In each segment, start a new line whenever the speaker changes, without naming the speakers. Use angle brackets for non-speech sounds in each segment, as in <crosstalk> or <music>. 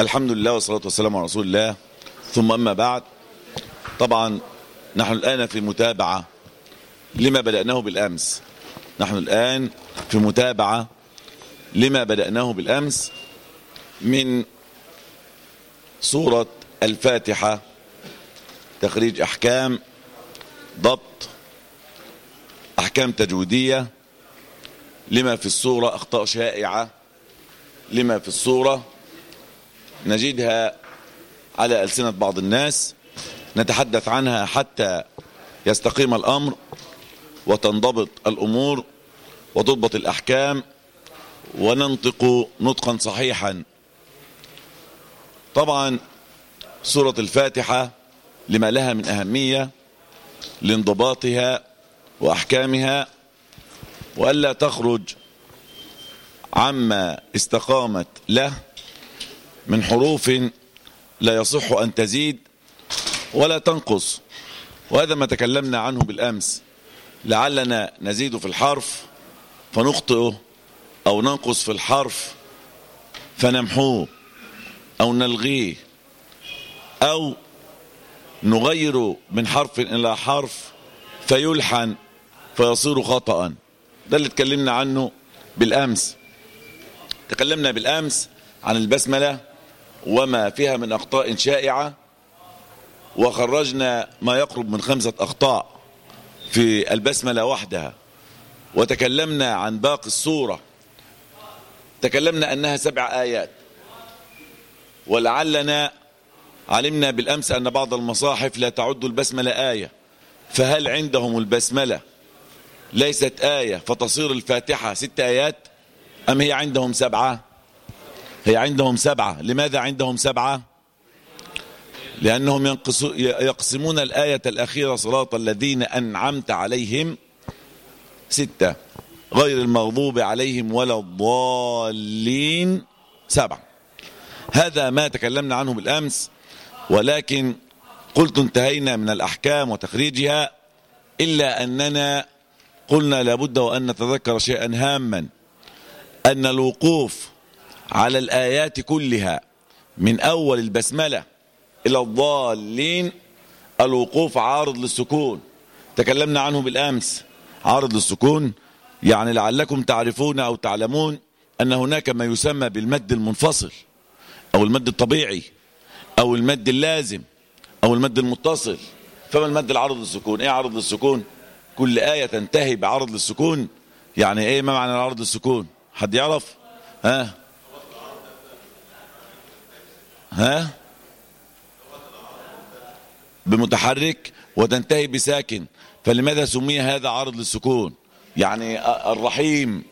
الحمد لله والصلاة والسلام على رسول الله. ثم أما بعد طبعا نحن الآن في متابعة لما بدأناه بالأمس. نحن الآن في متابعة لما بدأناه بالأمس من سورة الفاتحة تخريج أحكام ضبط أحكام تجويدية لما في الصورة أخطاء شائعة لما في الصورة نجدها على ألسنة بعض الناس نتحدث عنها حتى يستقيم الأمر وتنضبط الأمور وتضبط الأحكام وننطق نطقا صحيحا. طبعا سورة الفاتحة لما لها من أهمية لانضباطها وأحكامها وألا تخرج عما استقامت له من حروف لا يصح أن تزيد ولا تنقص. وهذا ما تكلمنا عنه بالأمس. لعلنا نزيد في الحرف فنخطئه أو ننقص في الحرف فنمحوه أو نلغيه أو نغير من حرف إلى حرف فيلحن فيصير خطأ. ده اللي اتكلمنا عنه بالأمس. تكلمنا بالأمس عن البسملة وما فيها من أخطاء شائعة وخرجنا ما يقرب من خمسة أخطاء في البسملة وحدها. وتكلمنا عن باقي السورة. تكلمنا أنها سبع آيات. ولعلنا علمنا بالأمس أن بعض المصاحف لا تعد البسملة آية. فهل عندهم البسملة ليست آية فتصير الفاتحة ست آيات أم هي عندهم سبعة؟ هي عندهم سبعة. لماذا عندهم سبعة؟ لأنهم يقسمون الآية الأخيرة صراط الذين أنعمت عليهم ستة. غير المغضوب عليهم ولا الضالين سبعة. هذا ما تكلمنا عنه بالأمس ولكن قلت انتهينا من الأحكام وتخريجها إلا أننا قلنا لابد وأن نتذكر شيئا هاما أن الوقوف على الآيات كلها من أول البسملة إلى الضالين الوقوف عارض للسكون. تكلمنا عنه بالأمس. عارض للسكون. يعني لعلكم تعرفون أو تعلمون أن هناك ما يسمى بالمد المنفصل أو المد الطبيعي أو المد اللازم أو المد المتصل. فما المد العرض للسكون؟ إيه عرض للسكون؟ كل آية تنتهي بعرض للسكون. يعني إيه ما معنى العرض للسكون؟ حد يعرف؟ ها؟ ها؟ بمتحرك وتنتهي بساكن. فلماذا سمي هذا عرض للسكون؟ يعني الرحيم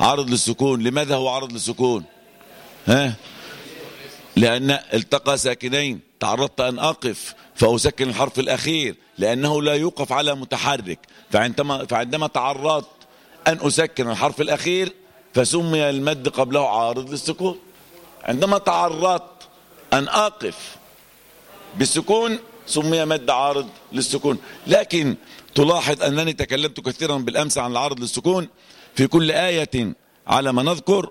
عرض للسكون. لماذا هو عرض للسكون؟ ها؟ لأن التقى ساكنين. تعرضت أن أقف فأسكن الحرف الأخير. لأنه لا يوقف على متحرك. فعندما, فعندما تعرضت أن أسكن الحرف الأخير فسمي المد قبله عارض للسكون. عندما تعرضت أن أقف بالسكون سمي مد عارض للسكون. لكن تلاحظ أنني تكلمت كثيرا بالأمس عن العارض للسكون في كل آية على ما نذكر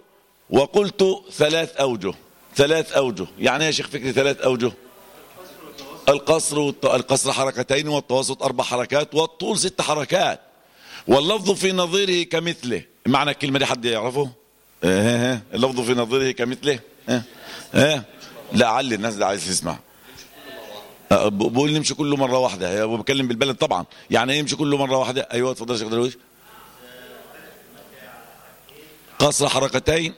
وقلت ثلاث أوجه ثلاث أوجه. يعني يا شيخ فكري ثلاث أوجه؟ القصر والت... القصر حركتين والتوسط أربع حركات والطول ست حركات. واللفظ في نظيره كمثله. معنى الكلمة دي حد يعرفه؟ آه آه اللفظ في نظيره كمثله؟ آه لا علي الناس اللي عايز تسمع بقول نمشي كله مرة واحدة. هو بكلم بالبلد طبعا. يعني يمشي كله مرة واحدة؟ أيوه اتفضل يا شيخ درويش. قصر حركتين.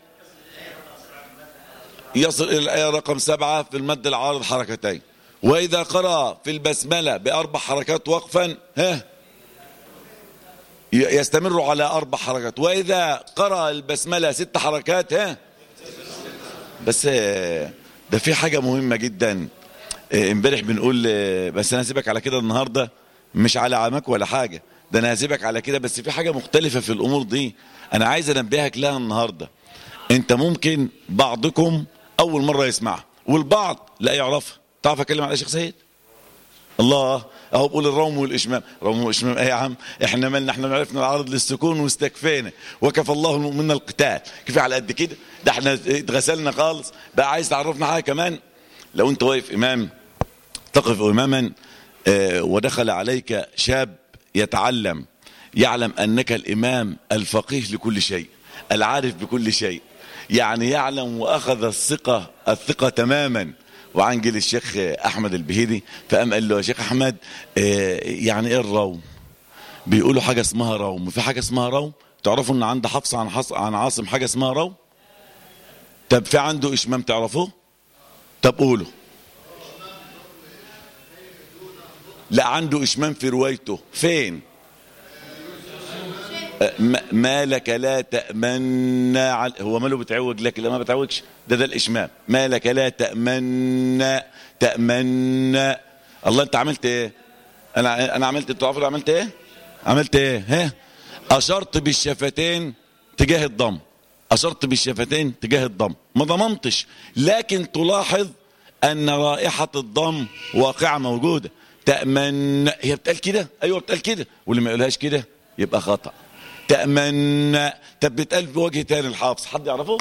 يصل إلى الآية رقم سبعة في المد العارض حركتين وإذا قرأ في البسملة بأربع حركات وقفا ها يستمر على أربع حركات. وإذا قرأ البسملة ست حركات ها بس ده في حاجة مهمة جدا. امبارح بنقول بس أنا هسيبك على كده النهاردة مش على عمك ولا حاجة. ده أنا هسيبك على كده بس في حاجة مختلفة في الأمور دي. أنا عايز أنبهك لها النهاردة. أنت ممكن بعضكم أول مرة يسمعها والبعض لا يعرفها. تعرف أكلم على شيخ سيد؟ الله. أهو بقول الروم والإشمام. روم والإشمام إيه يا عم؟ إحنا مالنا إحنا عرفنا العرض للسكون واستكفينا. وكفى الله المؤمن القتال. كيف على قد كده؟ ده إحنا اتغسلنا خالص. بقى عايز تعرفنا حاجة كمان؟ لو أنت واقف إمام تقف إماما آه ودخل عليك شاب يتعلم يعلم أنك الإمام الفقيه لكل شيء العارف بكل شيء. يعني يعلم وأخذ الثقة الثقة تماما. وعنجل الشيخ أحمد البهيدي فقام قال له يا شيخ أحمد آه يعني إيه الروم؟ بيقولوا حاجة اسمها روم في حاجة اسمها روم؟ تعرفوا إن عند حفص عن حص عن عاصم حاجة اسمها روم؟ طب في عنده إشمام تعرفوه؟ طب قولوا. لا عنده إشمام في روايته. فين؟ ما لك لا تأمن على هو ماله بتعوج لك لا ما بتعوجش ده ده الإشمام ما لك لا تأمن تأمن. الله أنت عملت إيه؟ أنا أنا عملت عارفين عملت إيه؟ عملت إيه؟ ها؟ أشرت بالشفتين تجاه الضم. أشرت بالشفتين تجاه الضم. ما ضممتش. لكن تلاحظ أن رائحة الضم واقعة موجودة. تأمن. هي بتقال كده؟ أيوة بتقال كده. واللي ما يقولهاش كده يبقى خطأ. تأمن. طب بتقال بوجه تاني الحافظ. حد يعرفه؟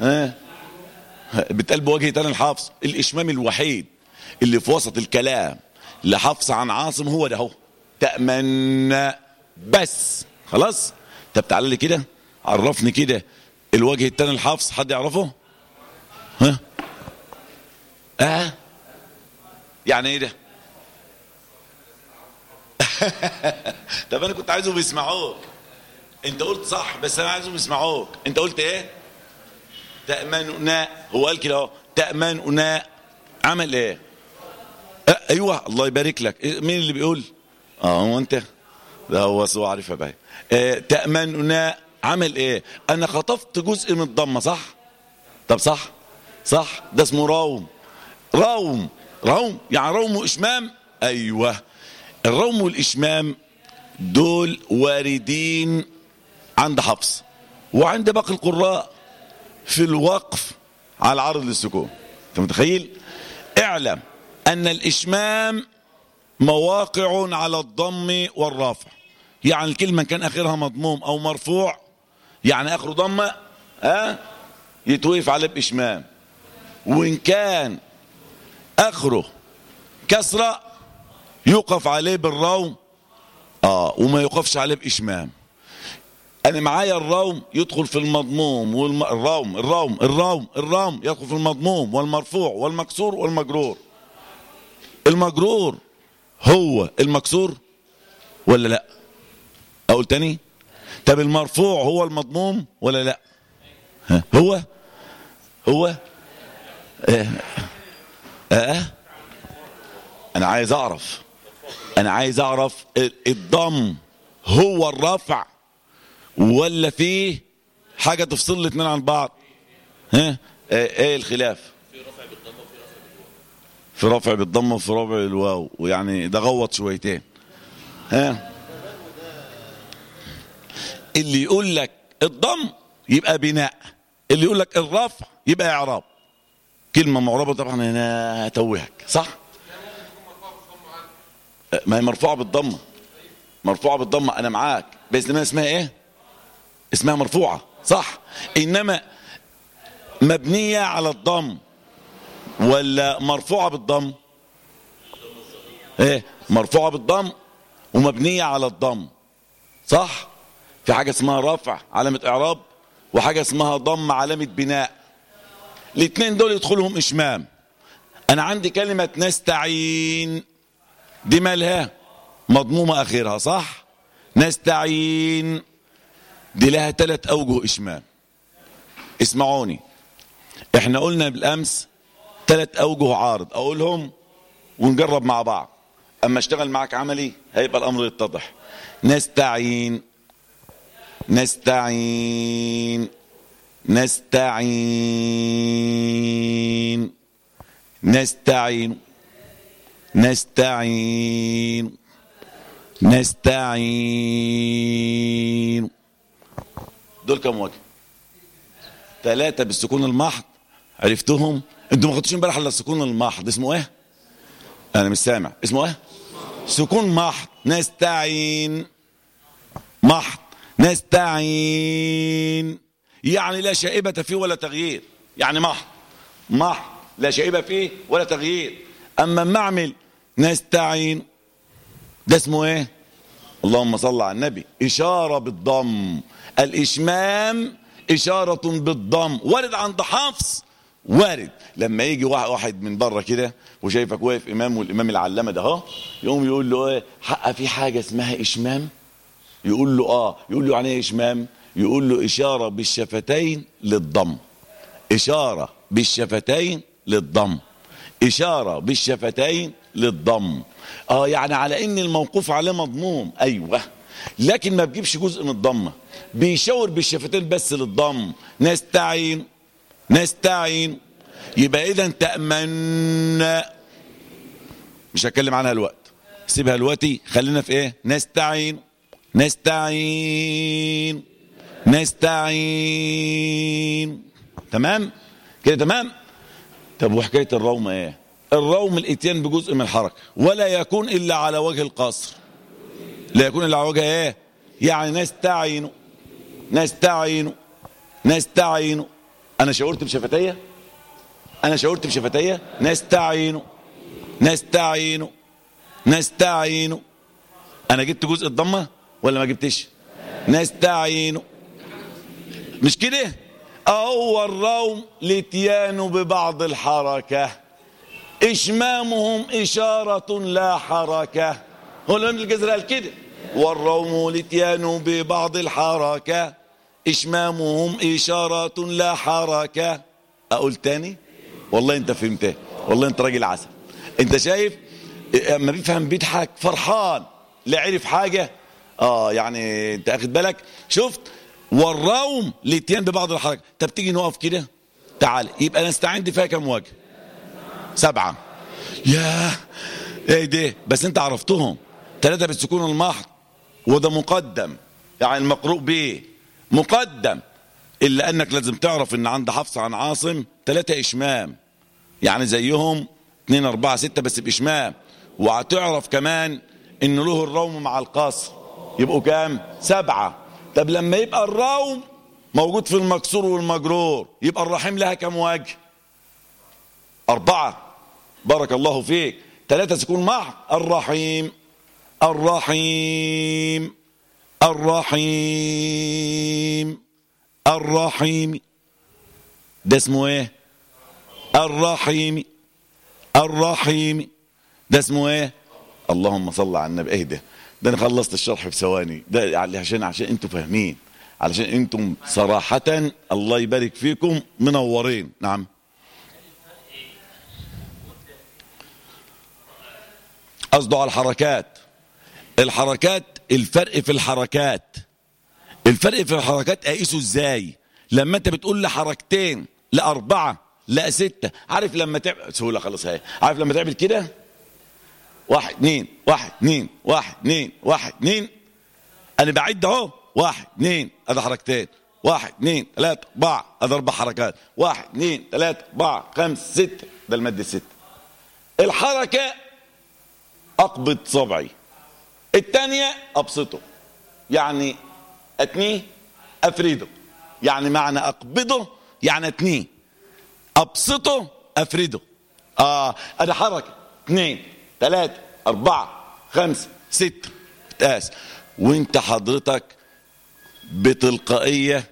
ها؟ بتقال بوجه تاني الحافظ. الإشمام الوحيد اللي في وسط الكلام لحفص عن عاصم هو ده هو تأمن. بس. خلاص؟ طب تعالى لي كده. عرفني كده الوجه التاني الحافظ. حد يعرفه؟ ها؟ آه. يعني إيه ده؟ <laughs> طب أنا كنت عايزهم يسمعوك. انت قلت صح بس أنا عايزهم يسمعوك. انت قلت إيه؟ تأمننا هو قال كده اهو تأمننا. عمل إيه؟ أيوه الله يبارك لك. مين اللي بيقول؟ آه هو انت. ده هو سوى عارفها بقى. آه تأمننا. عمل إيه؟ أنا خطفت جزء من الضمة صح؟ طب صح صح. ده اسمه روم روم روم يعني روم وإشمام؟ أيوه. الروم والإشمام دول واردين عند حفص وعند باقي القراء في الوقف على عرض للسكون. أنت متخيل؟ اعلم أن الإشمام مواقع على الضم والرافع يعني الكلمة كان آخرها مضموم أو مرفوع يعني آخره ضمة ها؟ يتوقف عليه بإشمام وإن كان آخره كسرة يوقف عليه بالروم. آه وما يوقفش عليه بإشمام. أنا معايا الروم يدخل في المضموم والروم الروم الروم الروم يدخل في المضموم والمرفوع والمكسور والمجرور. المجرور هو المكسور ولا لا؟ أقول تاني. طب المرفوع هو المضموم ولا لا؟ ها هو؟ هو؟ آه, آه. أنا عايز أعرف. أنا عايز أعرف الضم هو الرفع ولا فيه حاجة تفصل الاثنين عن بعض؟ ها؟ إيه الخلاف؟ في رفع بالضم وفي رفع الواو ويعني ده غوط شويتين. ها؟ اللي يقول لك الضم يبقى بناء اللي يقول لك الرفع يبقى إعراب. كلمة معربة طبعا هنا هتوهك صح؟ ما هي مرفوعة بالضمة. مرفوعة بالضمة أنا معاك. بس ما اسمها إيه؟ اسمها مرفوعة صح. إنما مبنية على الضم. ولا مرفوعة بالضم؟ إيه؟ مرفوعة بالضم ومبنية على الضم صح؟ في حاجة اسمها رفع علامة إعراب وحاجة اسمها ضم علامة بناء. الاثنين دول يدخلهم إشمام. أنا عندي كلمة نستعين. دي مالها؟ مضمومة آخرها صح؟ نستعين. دي لها ثلاث أوجه إشمام. اسمعوني. إحنا قلنا بالأمس ثلاث أوجه عارض. أقولهم ونجرب مع بعض. أما أشتغل معك عملي هيبقى الأمر يتضح. نستعين. نستعين. نستعين. نستعين. نستعين. نستعين. دول كم وجه ثلاثة بالسكون المحض. عرفتهم؟ أنتوا ما خدتوش امبارح الا السكون المحض. اسمه إيه؟ أنا مش سامع. اسمه إيه؟ سكون محض. نستعين. محض. نستعين. يعني لا شائبة فيه ولا تغيير. يعني محض. محض. لا شائبة فيه ولا تغيير. أما ما اعمل نستعين ده اسمه إيه؟ اللهم صل على النبي. إشارة بالضم. الإشمام إشارة بالضم. وارد عند حفص. وارد. لما يجي واحد من بره كده وشايفك واقف إمام والإمام العلامة ده اهو يقوم يقول له إيه؟ حق في حاجة اسمها إشمام؟ يقول له آه. يقول له يعني إيه إشمام؟ يقول له إشارة بالشفتين للضم. إشارة بالشفتين للضم. إشارة بالشفتين للضم. آه يعني على إن الموقوف عليه مضموم. أيوه. لكن ما بجيبش جزء من الضمه بيشاور بالشفتين بس للضم. نستعين. نستعين. يبقى اذا تأمن. مش هتكلم عنها الوقت. سيبها دلوقتي. خلينا في إيه؟ نستعين. نستعين. نستعين. تمام؟ كده تمام؟ طب وحكاية الروم إيه؟ الروم الاتيان بجزء من الحركة ولا يكون إلا على وجه القصر. لا يكون إلا على وجه إيه؟ يعني نستعين نستعين نستعين أنا شاورت بشفتية؟ أنا شاورت بشفتية؟ نستعين نستعين نستعين أنا جبت جزء الضمة ولا ما جبتش؟ نستعين مش كده؟ هو الروم لتيان ببعض الحركة. إشمامهم إشارة لا حركة. هو الامام الجزر قال كده. والروم لتيان ببعض الحركة. إشمامهم إشارة لا حركة. أقول تاني؟ والله أنت فهمتها والله أنت راجل عسل. أنت شايف؟ اما بيفهم بيضحك فرحان. لا عرف حاجة. آه يعني أنت اخد بالك. شفت؟ والروم لاتيان ببعض الحركة. طب تيجي نقف كده؟ تعال. يبقى نستعين دي فيها كام وجه سبعة. يا إيه ده بس أنت عرفتهم. ثلاثة بالسكون المحض. وده مقدم. يعني المقروء به مقدم. إلا أنك لازم تعرف إن عند حفص عن عاصم ثلاثة إشمام. يعني زيهم اثنين أربعة ستة بس بإشمام. وهتعرف كمان إن له الروم مع القصر. يبقوا كام؟ سبعة. طب لما يبقى الروم موجود في المكسور والمجرور يبقى الرحيم لها كم وجه؟ أربعة. بارك الله فيك. ثلاثة سكون مع الرحيم. الرحيم. الرحيم. الرحيم. ده اسمه إيه؟ الرحيم. الرحيم. ده اسمه إيه؟ اللهم صل على النبي. إيه ده؟ ده أنا خلصت الشرح في ثواني. ده عشان عشان أنتوا فاهمين. علشان أنتم صراحة الله يبارك فيكم منورين. نعم. قصده على الحركات. الحركات الفرق في الحركات. الفرق في الحركات أقيسه إزاي؟ لما أنت بتقول لي حركتين لأربعة لا ستة عارف لما تعمل سهولة خلاص هاي عارف لما تعمل كده؟ واحد اتنين واحد اتنين واحد اتنين واحد اتنين. أنا بعد أهو. واحد اتنين ادي حركتين. واحد اتنين تلاتة أربعة. ادي أربع حركات. واحد اتنين تلاتة أربعة خمسة ستة ده المد الستة الحركة اقبض صبعي. الثانية أبسطه. يعني أتنيه أفرده. يعني معنى أقبضه يعني أتنيه. أبسطه أفرده. آه ادي حركة. اثنين ثلاثة أربعة خمسة ستة تقاس وانت حضرتك بتلقائية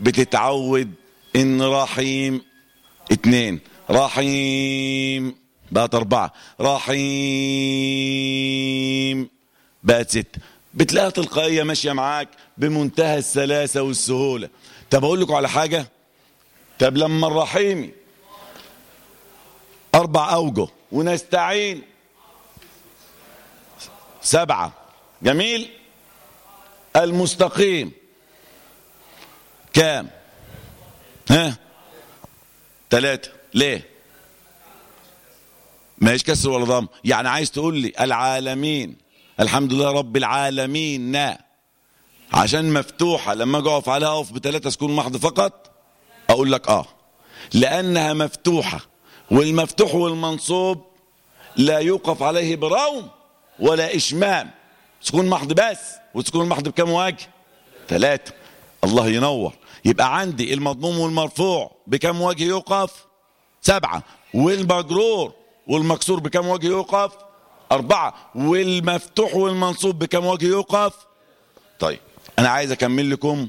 بتتعود إن رحيم. اتنين رحيم. بقت أربعة. رحيم. بقت ستة بتلاقيها تلقائية ماشية معاك بمنتهى السلاسة والسهولة. طب أقول لكم على حاجة؟ طب لما الرحيمي أربع أوجه ونستعين. سبعة. جميل؟ المستقيم. كام؟ ها؟ ثلاثة ليه؟ ما هيش كسر ولا ضم. يعني عايز تقول لي العالمين الحمد لله رب العالمين نا. عشان مفتوحة لما أجي أقف عليها أقف بثلاثة سكون محض فقط أقول لك آه. لأنها مفتوحة والمفتوح والمنصوب لا يوقف عليه بروم ولا إشمام. سكون محض بس وسكون محض بكم وجه؟ ثلاثة. الله ينور. يبقى عندي المضموم والمرفوع بكم وجه يوقف؟ سبعة. والمجرور والمكسور بكم وجه يوقف؟ أربعة. والمفتوح والمنصوب بكم وجه يوقف؟ طيب أنا عايز أكمل لكم.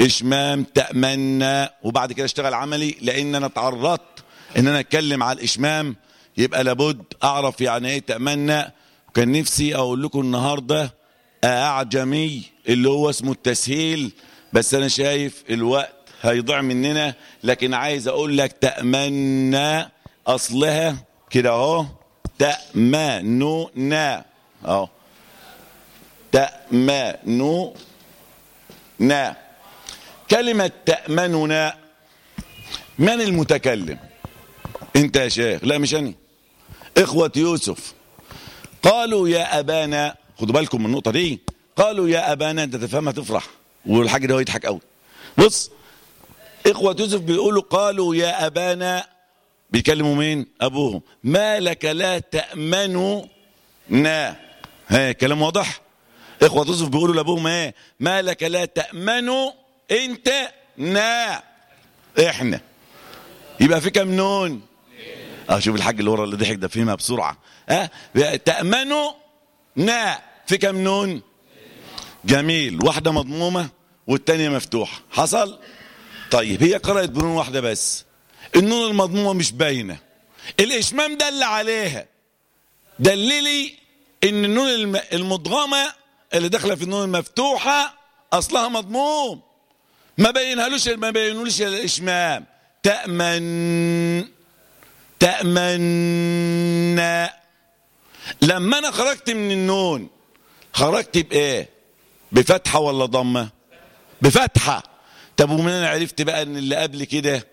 إشمام تأمنا. وبعد كده أشتغل عملي لأن أنا تعرضت إن أنا أتكلم على الإشمام. يبقى لابد أعرف يعني إيه تأمنا. وكان نفسي أقول لكم النهاردة أعجمي اللي هو اسمه التسهيل. بس أنا شايف الوقت هيضيع مننا. لكن عايز أقول لك تأمنا أصلها كده أهو. تأمننا أهو. تأمننا كلمة تأمننا من المتكلم؟ انت يا شيخ. لا مش أنا. إخوة يوسف. قالوا يا أبانا خدوا بالكم من النقطة دي. قالوا يا أبانا انت تفهمها تفرح والحاج ده هو يضحك قوي. بص إخوة يوسف بيقولوا قالوا يا أبانا بيكلموا مين؟ أبوهم. ما لك لا تأمنوا نا ها كلام واضح؟ إخوة يوسف بيقولوا لأبوهم إيه؟ ما لك لا تأمنوا انت نا إحنا. يبقى في كم نون؟ آه شوف الحاج اللي ورا اللي ضحك ده فهمها بسرعة. آه تامنوا نا في كم نون؟ جميل. واحدة مضمومة والثانيه مفتوحة. حصل؟ طيب هي قرأت بنون واحدة بس. النون المضمومة مش باينة. الإشمام دل عليها. دللي إن النون المضغمة اللي داخلة في النون المفتوحه أصلها مضموم. ما بينهالوش ما بينولوش الإشمام. تأمن. تأمن. لما أنا خرجت من النون خرجت بإيه؟ بفتحة ولا ضمة؟ بفتحة. طب ومن أنا عرفت بقى إن اللي قبل كده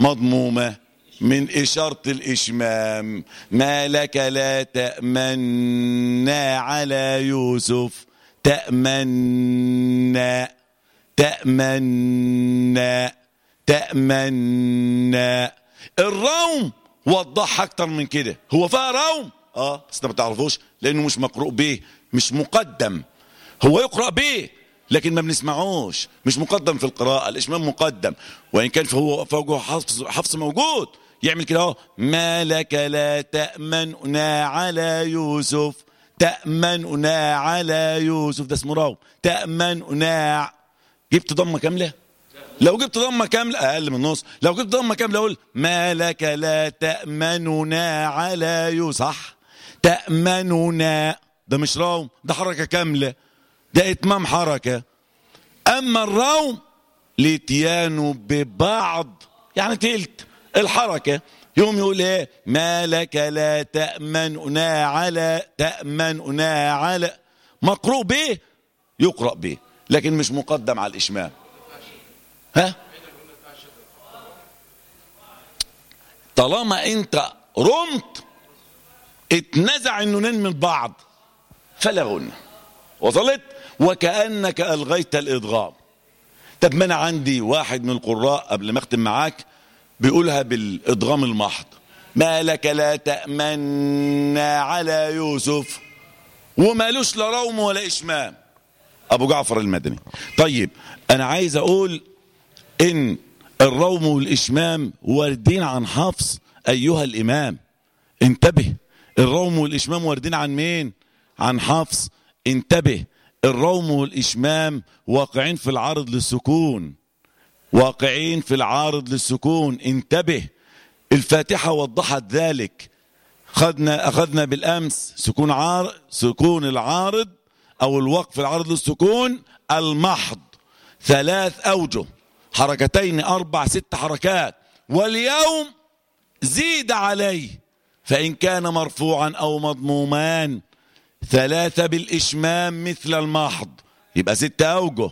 مضمومة من إشارة الإشمام. ما لك لا تأمنا على يوسف. تأمنا تأمنا تأمنا الروم وضحها أكتر من كده. هو فيها روم؟ آه بس أنت ما تعرفوش لأنه مش مقروء به مش مقدم. هو يقرأ به. لكن ما بنسمعوش مش مقدم في القراءة الإشمام مقدم. وإن كان فهو فوقه حفص, حفص موجود. يعمل كده أهو. ما لك لا تأمننا على يوسف تأمننا على يوسف. ده اسمه راو. تأمننا جبت ضمة كاملة؟ لو جبت ضمة كاملة أقل من نص. لو جبت ضمة كاملة أقول ما لك لا تأمننا على يوسف. صح؟ تأمننا. ده مش روم ده حركة كاملة. ده إتمام حركة. أما الروم لاتيانه ببعض يعني تلت الحركة. يوم يقول إيه؟ ما لك لا تأمننا على تأمننا على مقروء به يقرأ به لكن مش مقدم على الإشمام ها؟ طالما أنت رمت اتنزع النونين من بعض فلا غنى. وصلت؟ وكأنك ألغيت الإضغام. طب ما أنا عندي واحد من القراء قبل ما أختم معاك بيقولها بالإضغام المحض. ما لك لا تأمنا على يوسف ومالوش لا روم ولا إشمام. أبو جعفر المدني. طيب أنا عايز أقول إن الروم والإشمام واردين عن حفص أيها الإمام. انتبه الروم والإشمام واردين عن مين؟ عن حفص. انتبه الروم والإشمام واقعين في العرض للسكون. واقعين في العارض للسكون. انتبه الفاتحة وضحت ذلك. خدنا أخذنا بالأمس سكون عار سكون العارض أو الوقف العارض للسكون المحض. ثلاث أوجه حركتين أربع ست حركات. واليوم زيد عليه فإن كان مرفوعا أو مضمومان ثلاثة بالإشمام مثل المحض. يبقى ست أوجه.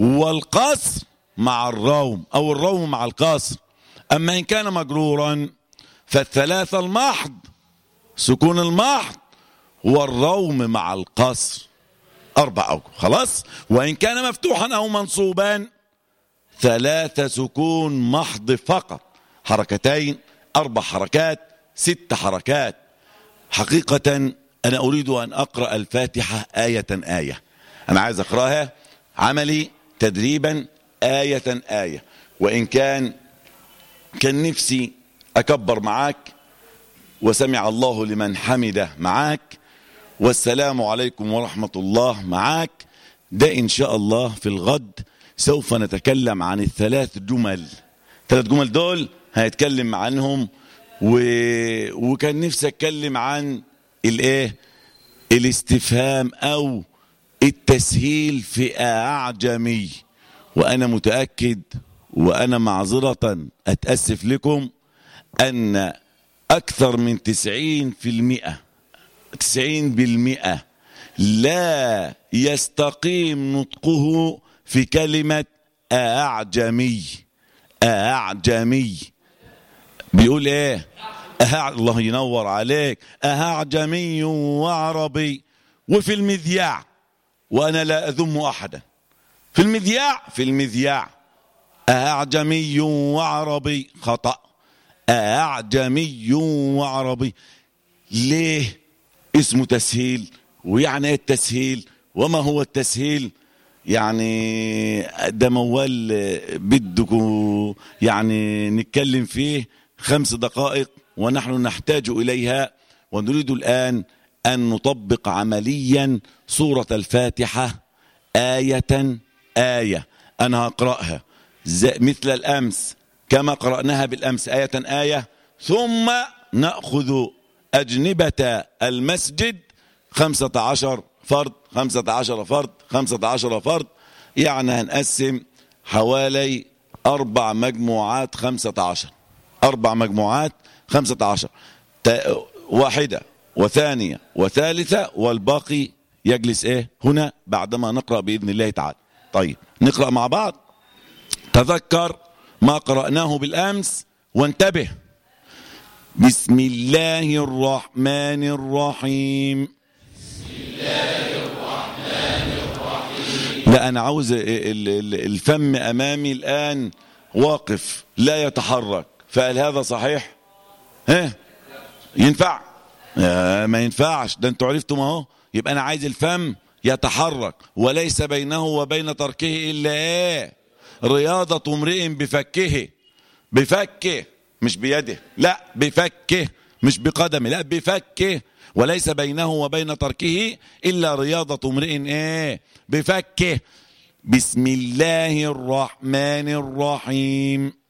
والقصر مع الروم أو الروم مع القصر. أما إن كان مجرورا فالثلاثة المحض سكون المحض والروم مع القصر. أربع أوجه. خلاص؟ وإن كان مفتوحا أو منصوبا ثلاثة سكون محض فقط. حركتين أربع حركات ست حركات. حقيقة أنا أريد أن أقرأ الفاتحة آية آية. أنا عايز أقرأها. عملي تدريبا آية آية. وإن كان كان نفسي أكبر معاك وسمع الله لمن حمده معاك والسلام عليكم ورحمة الله معاك. ده إن شاء الله في الغد سوف نتكلم عن الثلاث جمل. ثلاث جمل دول هنتكلم عنهم و... وكان نفسي أتكلم عن الايه؟ الاستفهام أو التسهيل في أعجمي. وأنا متأكد وأنا معذرة أتأسف لكم أن أكثر من تسعين في المئة تسعين بالمئة لا يستقيم نطقه في كلمة أعجمي. أعجمي. بيقول إيه؟ الله ينور عليك. أعجمي وعربي. وفي المذياع. وأنا لا أذم أحدا. في المذياع في المذياع. أعجمي وعربي. خطأ. أعجمي وعربي. ليه؟ اسمه تسهيل. ويعني إيه التسهيل؟ وما هو التسهيل؟ يعني ده موال بدكم يعني نتكلم فيه خمس دقائق. ونحن نحتاج إليها ونريد الآن أن نطبق عمليا سورة الفاتحة آية آية. أنا هقرأها مثل الأمس. كما قرأناها بالأمس. آية آية. ثم نأخذ أجنبة المسجد. خمسة عشر فرد. خمسة عشر فرد. خمسة عشر فرد. يعني هنقسم حوالي أربع مجموعات خمسة عشر. أربع مجموعات خمسة عشر. واحدة وثانية وثالثة والباقي يجلس إيه؟ هنا بعدما نقرأ بإذن الله تعالى. طيب نقرأ مع بعض. تذكر ما قرأناه بالأمس وانتبه. بسم الله الرحمن الرحيم. بسم الله الرحمن الرحيم لا أنا عاوز الفم أمامي الآن واقف لا يتحرك. فهل هذا صحيح؟ ها؟ ينفع؟ ما ينفعش. ده أنتوا عرفتم اهو. يبقى أنا عايز الفم يتحرك وليس بينه وبين تركه إلا إيه رياضة امرئ بفكه. بفكه مش بيده. لا بفكه مش بقدمه. لا بفكه. وليس بينه وبين تركه إلا رياضة امرئ. إيه بفكه. بسم الله الرحمن الرحيم.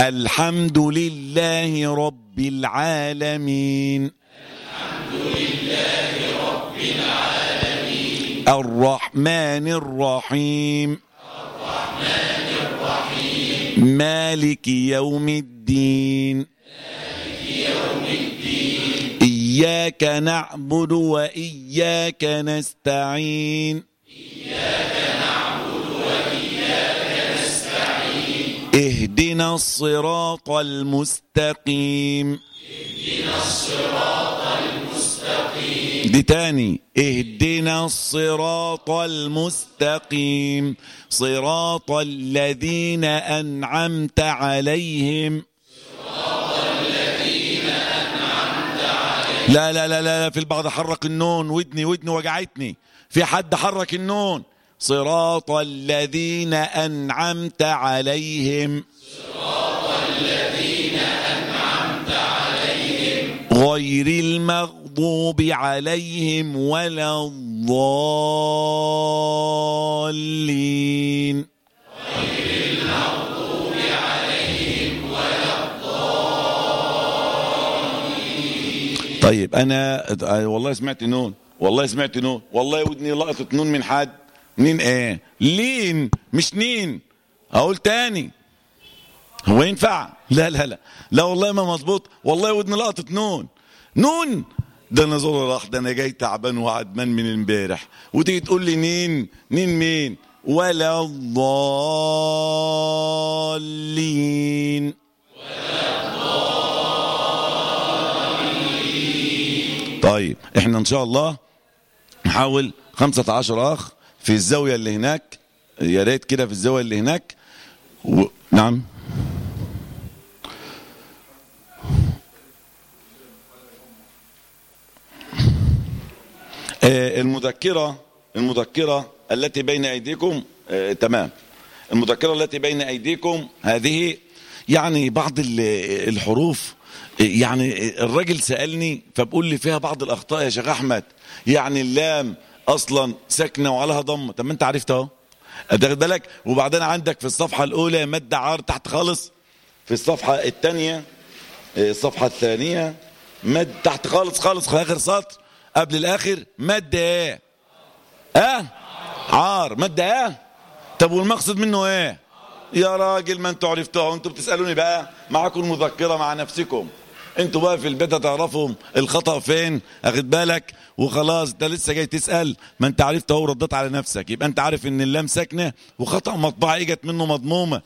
الحمد لله رب العالمين. الحمد لله رب العالمين الرحمن الرحيم. الرحمن الرحيم مالك يوم الدين. مالك يوم الدين إياك نعبد وإياك نستعين. إياك اهدنا الصراط المستقيم. اهدنا الصراط المستقيم دي تاني. اهدنا الصراط المستقيم. صراط الذين أنعمت عليهم. لا لا لا لا في البعض حرك النون. ودني ودني وجعتني. في حد حرك النون. صراط الذين أنعمت عليهم. صراط الذين أنعمت عليهم غير المغضوب عليهم ولا الضالين. غير المغضوب عليهم ولا الضالين طيب أنا والله سمعت نون والله سمعت نون والله ودني لقطت نون من حد. نين إيه؟ لين مش نين. أقول تاني. هو ينفع؟ لا لا لا. لا والله ما مظبوط. والله ودني لقطت نون. نون! ده أنا زور راح ده أنا جاي تعبان وعدمان من امبارح. وتيجي تقول لي نين نين مين؟ ولا الضالين. طيب إحنا إن شاء الله نحاول خمسة عشر أخ في الزاوية اللي هناك يا ريت كده في الزاوية اللي هناك. و... نعم. آه، المذكرة المذكرة التي بين أيديكم آه، تمام. المذكرة التي بين أيديكم هذه يعني بعض الحروف يعني الراجل سألني فبقول لي فيها بعض الأخطاء يا شيخ أحمد. يعني اللام أصلا ساكنة وعليها ضم. طب ما أنت عرفت أهو. أدخل بالك؟ وبعدين عندك في الصفحة الأولى مد عار تحت خالص. في الصفحة الثانية الصفحة الثانية مد تحت خالص خالص آخر سطر. قبل الآخر مد إيه؟ أه؟ عار. مد إيه؟ طب والمقصد منه إيه؟ يا راجل ما أنتوا عرفتوها أنتوا بتسألوني بقى. معاكم المذكرة مع نفسكم. أنتوا بقى في البيت هتعرفوا الخطأ فين اخد بالك؟ وخلاص انت لسه جاي تسأل. ما انت عرفت اهو رديت على نفسك. يبقى انت عارف ان اللام ساكنة وخطأ مطبعة اجت منه مضمومة.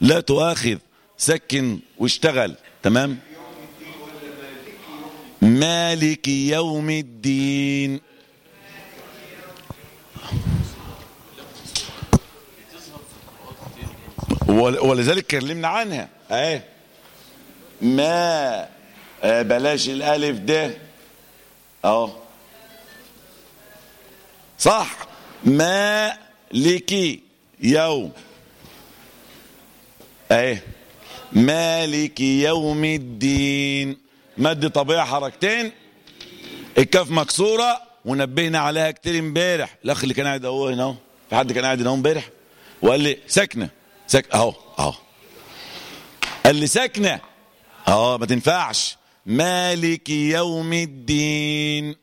لا تؤاخذ سكن واشتغل. تمام؟ مالك يوم الدين. ولذلك كلمنا عنها. اهي. ما بلاش الألف ده. أهو. صح. مالك يوم. أهي. مالك يوم الدين. مد طبيعي حركتين. الكاف مكسورة. ونبهنا عليها كتير امبارح. الاخ اللي كان قاعد اهو هنا أهو. في حد كان قاعد هنا امبارح؟ وقال لي ساكنة. سك أهو أهو. قال لي ساكنة. آه ما تنفعش. مالك يوم الدين.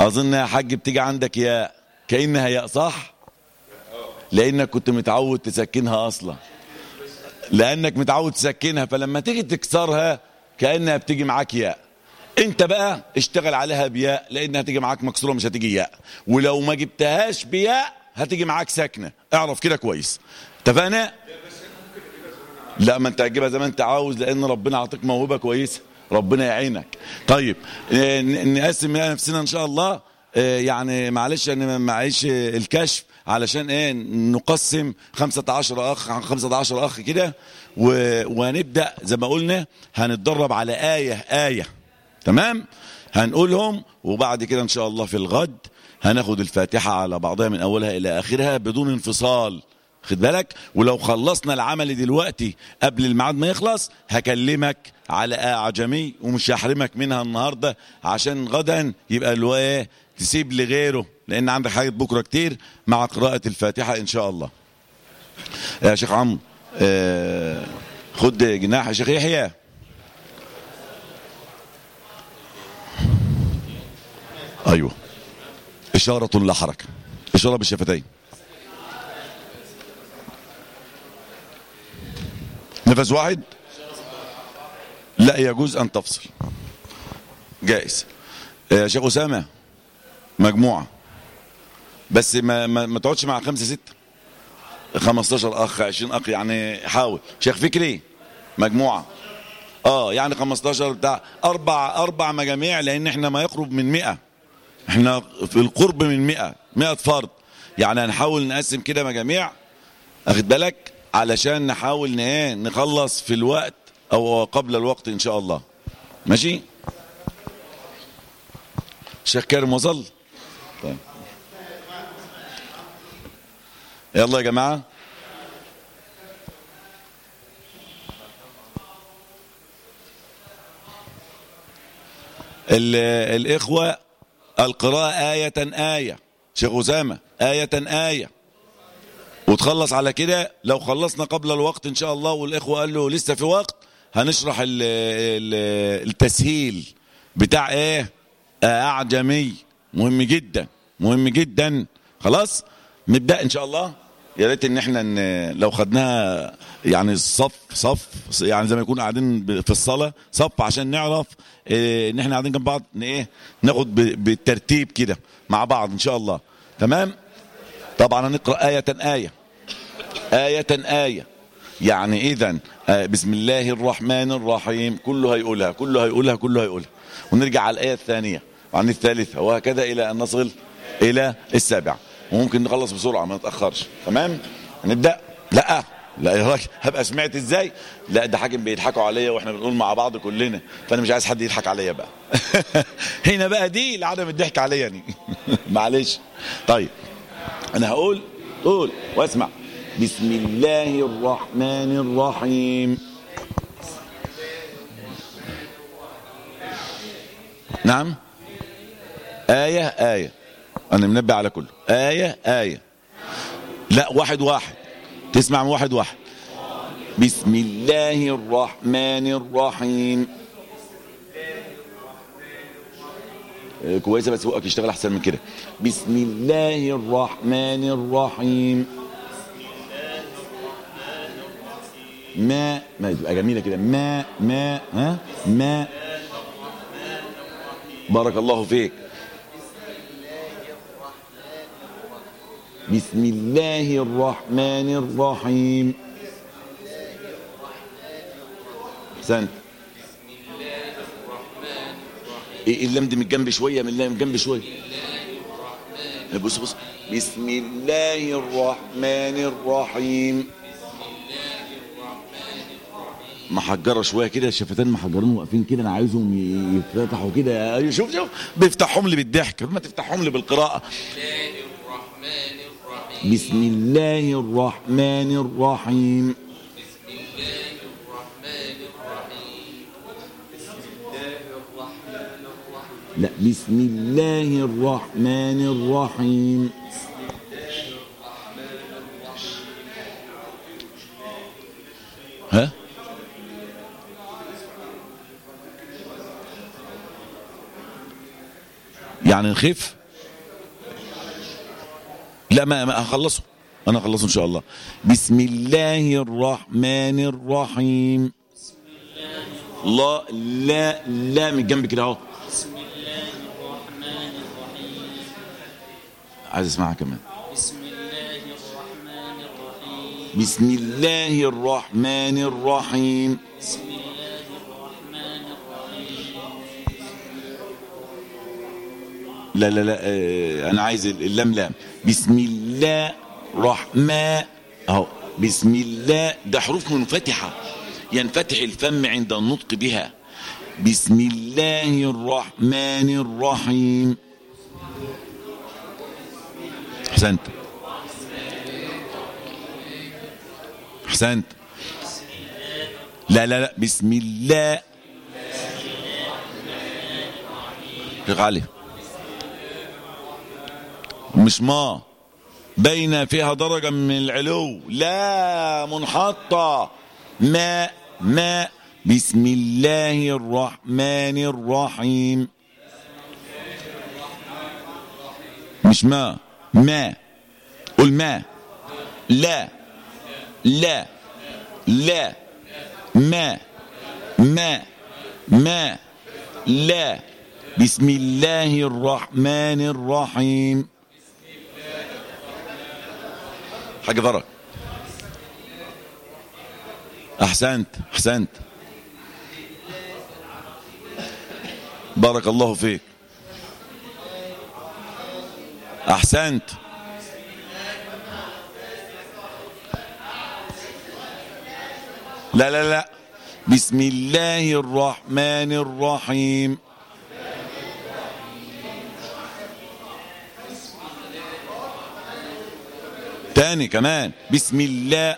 أظن يا حاج بتيجي عندك ياء كأنها ياء صح؟ لأنك كنت متعود تسكنها أصلا. لأنك متعود تسكنها فلما تيجي تكسرها كأنها بتيجي معاك ياء. أنت بقى اشتغل عليها بياء لأنها تيجي معاك مكسورة مش هتيجي ياء. ولو ما جبتهاش بياء هتيجي معاك ساكنة. اعرف كده كويس. اتفقنا؟ لا ما انت هتجيبها زي ما انت عاوز لأن ربنا عطيك موهبة كويسة. ربنا يعينك. طيب نقسم نفسنا إن شاء الله. يعني معلش أنا معيش الكشف علشان إيه نقسم 15 أخ 15 أخ كده وهنبدأ زي ما قلنا هنتدرب على آية آية. تمام؟ هنقولهم وبعد كده إن شاء الله في الغد هناخد الفاتحة على بعضها من أولها إلى آخرها بدون انفصال. خد بالك؟ ولو خلصنا العمل دلوقتي قبل الميعاد ما يخلص هكلمك على اعجمي ومش هحرمك منها النهارده عشان غدا يبقى اللي إيه تسيب لغيره لأن عندك حاجة بكرة كتير مع قراءة الفاتحة إن شاء الله. يا شيخ عمرو آه خد جناح. يا شيخ يحيى. أيوه. إشارة لا حركه إشارة بالشفتين. نفس واحد؟ لا يجوز أن تفصل. جائز. يا شيخ أسامة مجموعة. بس ما ما, ما تقعدش مع خمسة ستة. 15 أخ 20 أخ يعني حاول. شيخ فكري مجموعة. آه يعني 15 بتاع أربع أربع مجاميع لأن إحنا ما يقرب من 100 إحنا في القرب من 100 100 فرد. يعني هنحاول نقسم كده مجاميع. أخد بالك؟ علشان نحاول إيه نخلص في الوقت أو قبل الوقت إن شاء الله. ماشي؟ شيخ كريم وصل؟ طيب. يلا يا جماعة. الإخوة القراءة آية آية. شيخ أسامة آية آية. وتخلص على كده. لو خلصنا قبل الوقت إن شاء الله والإخوة قال له لسه في وقت هنشرح ال ال التسهيل بتاع إيه؟ أعجمي. مهم جدا مهم جدا. خلاص؟ نبدأ إن شاء الله. يا ريت إن إحنا لو خدناها يعني صف صف يعني زي ما يكون قاعدين في الصلاة صف عشان نعرف آه إن إحنا قاعدين جنب بعض إيه؟ ناخد بالترتيب كده مع بعض إن شاء الله. تمام؟ طبعا هنقرا آية آية. آية آية. يعني اذا آه بسم الله الرحمن الرحيم. كله هيقولها كله هيقولها كله هيقولها. ونرجع على الآية الثانية وعن الثالثة. وهكذا إلى أن نصل إلى السابعه وممكن نخلص بسرعة ما نتأخرش. تمام؟ نبدأ؟ لا. لا يا راجل هبقى سمعت إزاي؟ لا ده حاجم بيضحكوا عليا وإحنا بنقول مع بعض كلنا. فأنا مش عايز حد يضحك عليا بقى. <laughs> هنا بقى دي لعدم الضحك عليا يعني <laughs> معلش. طيب. أنا هقول قول واسمع. بسم الله الرحمن الرحيم. نعم. آية آية. أنا منبه على كله. آية آية. لا واحد واحد. تسمع من واحد واحد. بسم الله الرحمن الرحيم. آه، كويسة بس فوقك يشتغل أحسن من كده. بسم الله الرحمن الرحيم. ما ما تبقى جميلة كده. ما ما ها؟ ما. بارك الله فيك. بسم الله الرحمن الرحيم. أحسنت. إيه اللام دي من الجنب شوية من اللام من الجنب شوية. بص بص. بسم الله الرحمن الرحيم. محجرة شوية كده الشفتان محجرين واقفين كده. أنا عايزهم يفتحوا كده. أيوة، شوف شوف. بيفتحهم لي بالضحك. ما تفتحهم لي بالقراءة. بسم الله الرحمن الرحيم. لا بسم الله الرحمن الرحيم ها؟ يعني نخف لا ما هخلصه. أنا هخلصه إن شاء الله. بسم الله الرحمن الرحيم لا لا لا من جنب كده أهو
بسم الله الرحمن الرحيم
عايز أسمعها كمان.
بسم الله الرحمن الرحيم.
بسم الله الرحمن الرحيم.
بسم الله الرحمن الرحيم.
لا لا لا آه أنا عايز اللام لام. بسم الله رحمن أهو. بسم الله ده حروف منفتحة. ينفتح الفم عند النطق بها. بسم الله الرحمن الرحيم. أحسنت. أحسنت. لا لا لا بسم الله. فقه عليه مش ما. بين فيها درجة من العلو. لا منحطة. ما ما. بسم الله الرحمن الرحيم. مش ما. ما. قول ما. لا. لا. لا. ما. ما. ما. لا. بسم الله الرحمن الرحيم. حاجة ضرك أحسنت. أحسنت. بارك الله فيك. أحسنت. لا لا لا. بسم الله الرحمن الرحيم. تاني كمان. بسم الله.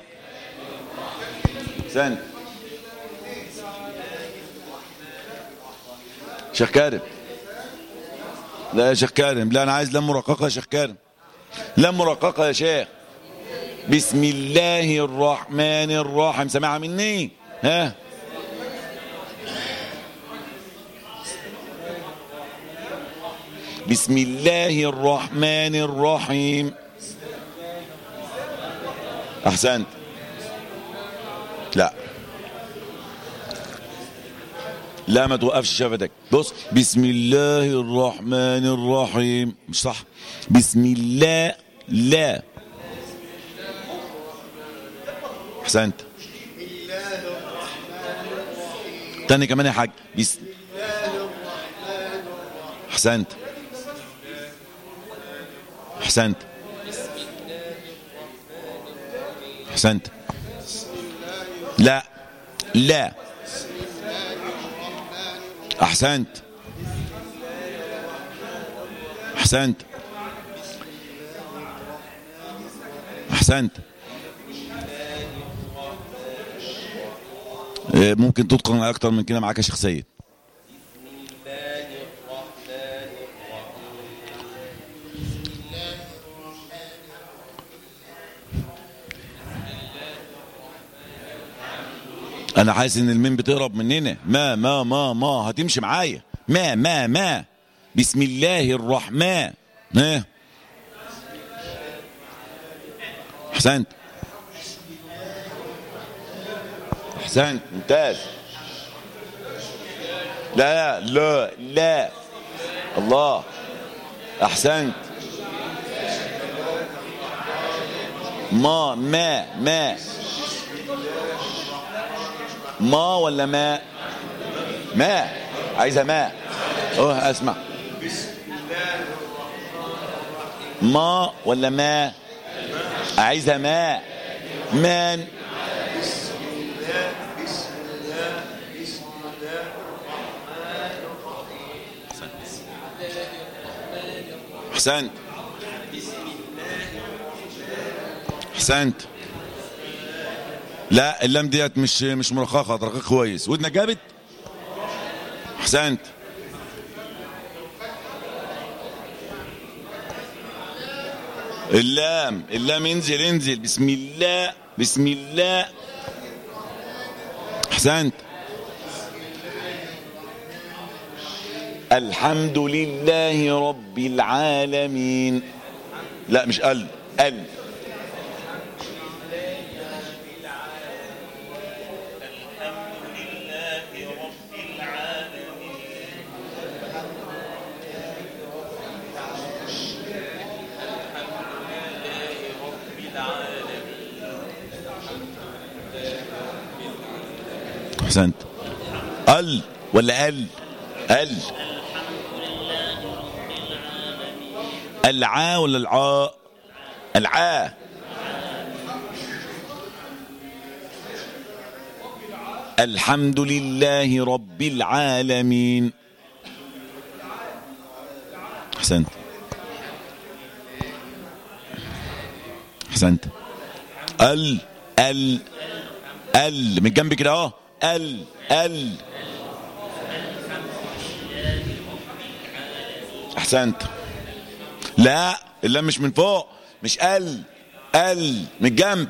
سنت شيخ كارم لا يا شيخ كارم لا أنا عايز لم مرققه يا شيخ كارم. لم مرققه يا شيخ. بسم الله الرحمن الرحيم. سامعها مني؟ ها؟ بسم الله الرحمن الرحيم. أحسنت. لا. لا ما توقفش شفتك بص بسم الله الرحمن الرحيم. مش صح؟ بسم الله لا. احسنت تاني كمان يا حاج. بسم احسنت احسنت احسنت لا. لا. أحسنت. أحسنت. أحسنت. إيه، ممكن تتقن أكتر من كده معاك شخصية أنا حاسس إن المين بتهرب مننا ما ما ما ما هتمشي معايا. ما ما ما. بسم الله الرحمن. ها؟ احسنت احسنت ممتاز. لا لا لا. الله. أحسنت. ما ما ما. ما ولا ماء ماء عايزة ماء آه أسمع. ما ولا ماء عايزة ماء من احسنت احسنت لا اللام ديت مش مش مرخخه رقيق كويس. ودنك جابت؟ أحسنت. اللام اللام انزل انزل. بسم الله بسم الله. أحسنت. الحمد لله رب العالمين. لا مش ال ال. احسنت ال ولا ال ال العا ولا العاء؟ العا الحمد لله رب العالمين. أحسنت. أحسنت. ال ال ال من جنب كده أهو. ال ال أحسنت. لا اللام مش من فوق مش ال ال من الجنب.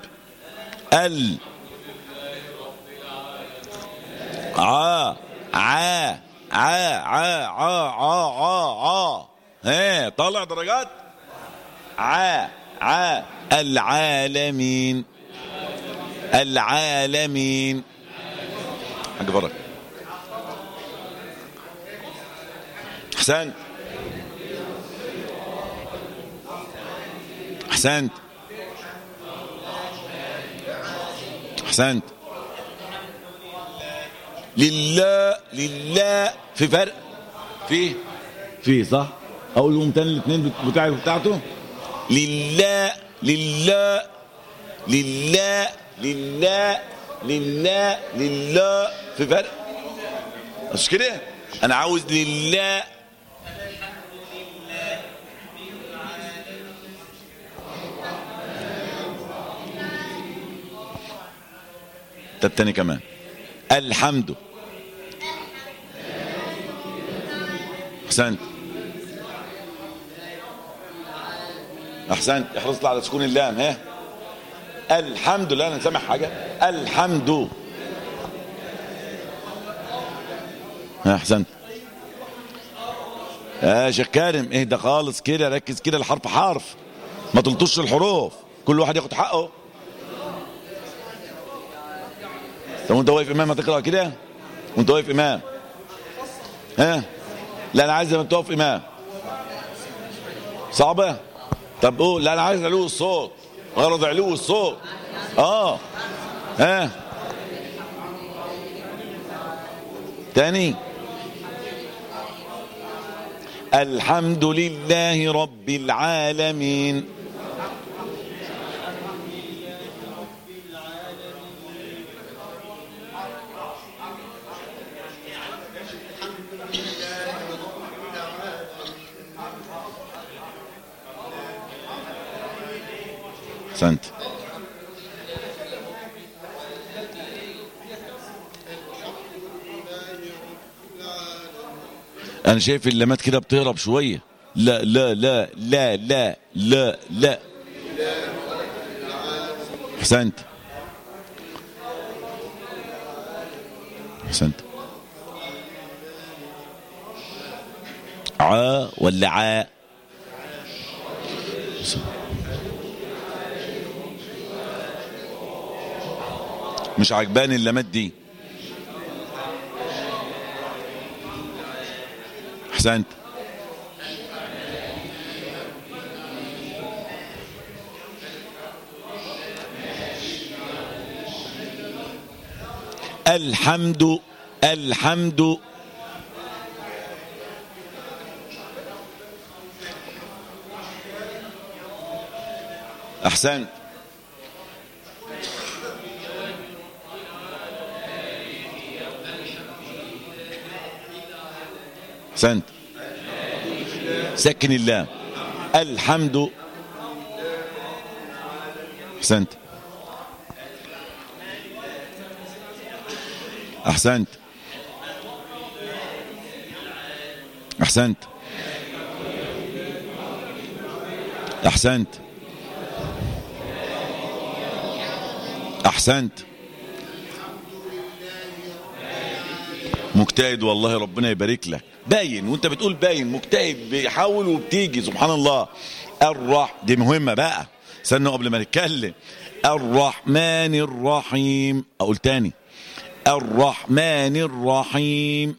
ال. ع ع ها طلع درجات؟ ع ع. العالمين. العالمين. حاجة فرق احسنت احسنت احسنت لله لله. في فرق؟ في. في صح؟ اقولهم تاني الاثنين بتاعي بتاعته؟ لله لله. لله لله. لله لله. في فرق؟ مش كده؟ أنا عاوز لله. طب تاني كمان. الحمد. أحسنت. أحسنت. احرص على سكون اللام ها؟ الحمد لله. أنا سامع حاجة. الحمد. احسنت يا شيخ كارم اهدى خالص كده ركز كده الحرف حرف. ما تلطش الحروف. كل واحد ياخد حقه. طب وانت واقف إمام هتقرا كده؟ وانت واقف إمام. ها؟ لا أنا عايز لما تقف إمام. صعبة؟ طب قول. لا أنا عايز علو الصوت غرض علو الصوت. آه. ها. تاني. الحمد لله رب العالمين. احسنت أنا شايف اللمات كده بتهرب شوية. لا لا لا لا لا لا لا. احسنت احسنت عا ولا عا مش عجباني اللمات دي. أحسنت. الحمد الحمد. أحسنت. أحسنت. سكن اللام الحمد. أحسنت. أحسنت. أحسنت. أحسنت. أحسنت. مجتهد والله ربنا يبارك لك. باين وانت بتقول باين مجتهد بيحاول وبتيجي سبحان الله. الرح دي مهمة بقى. استنوا قبل ما نتكلم. الرحمن الرحيم. أقول تاني. الرحمن الرحيم.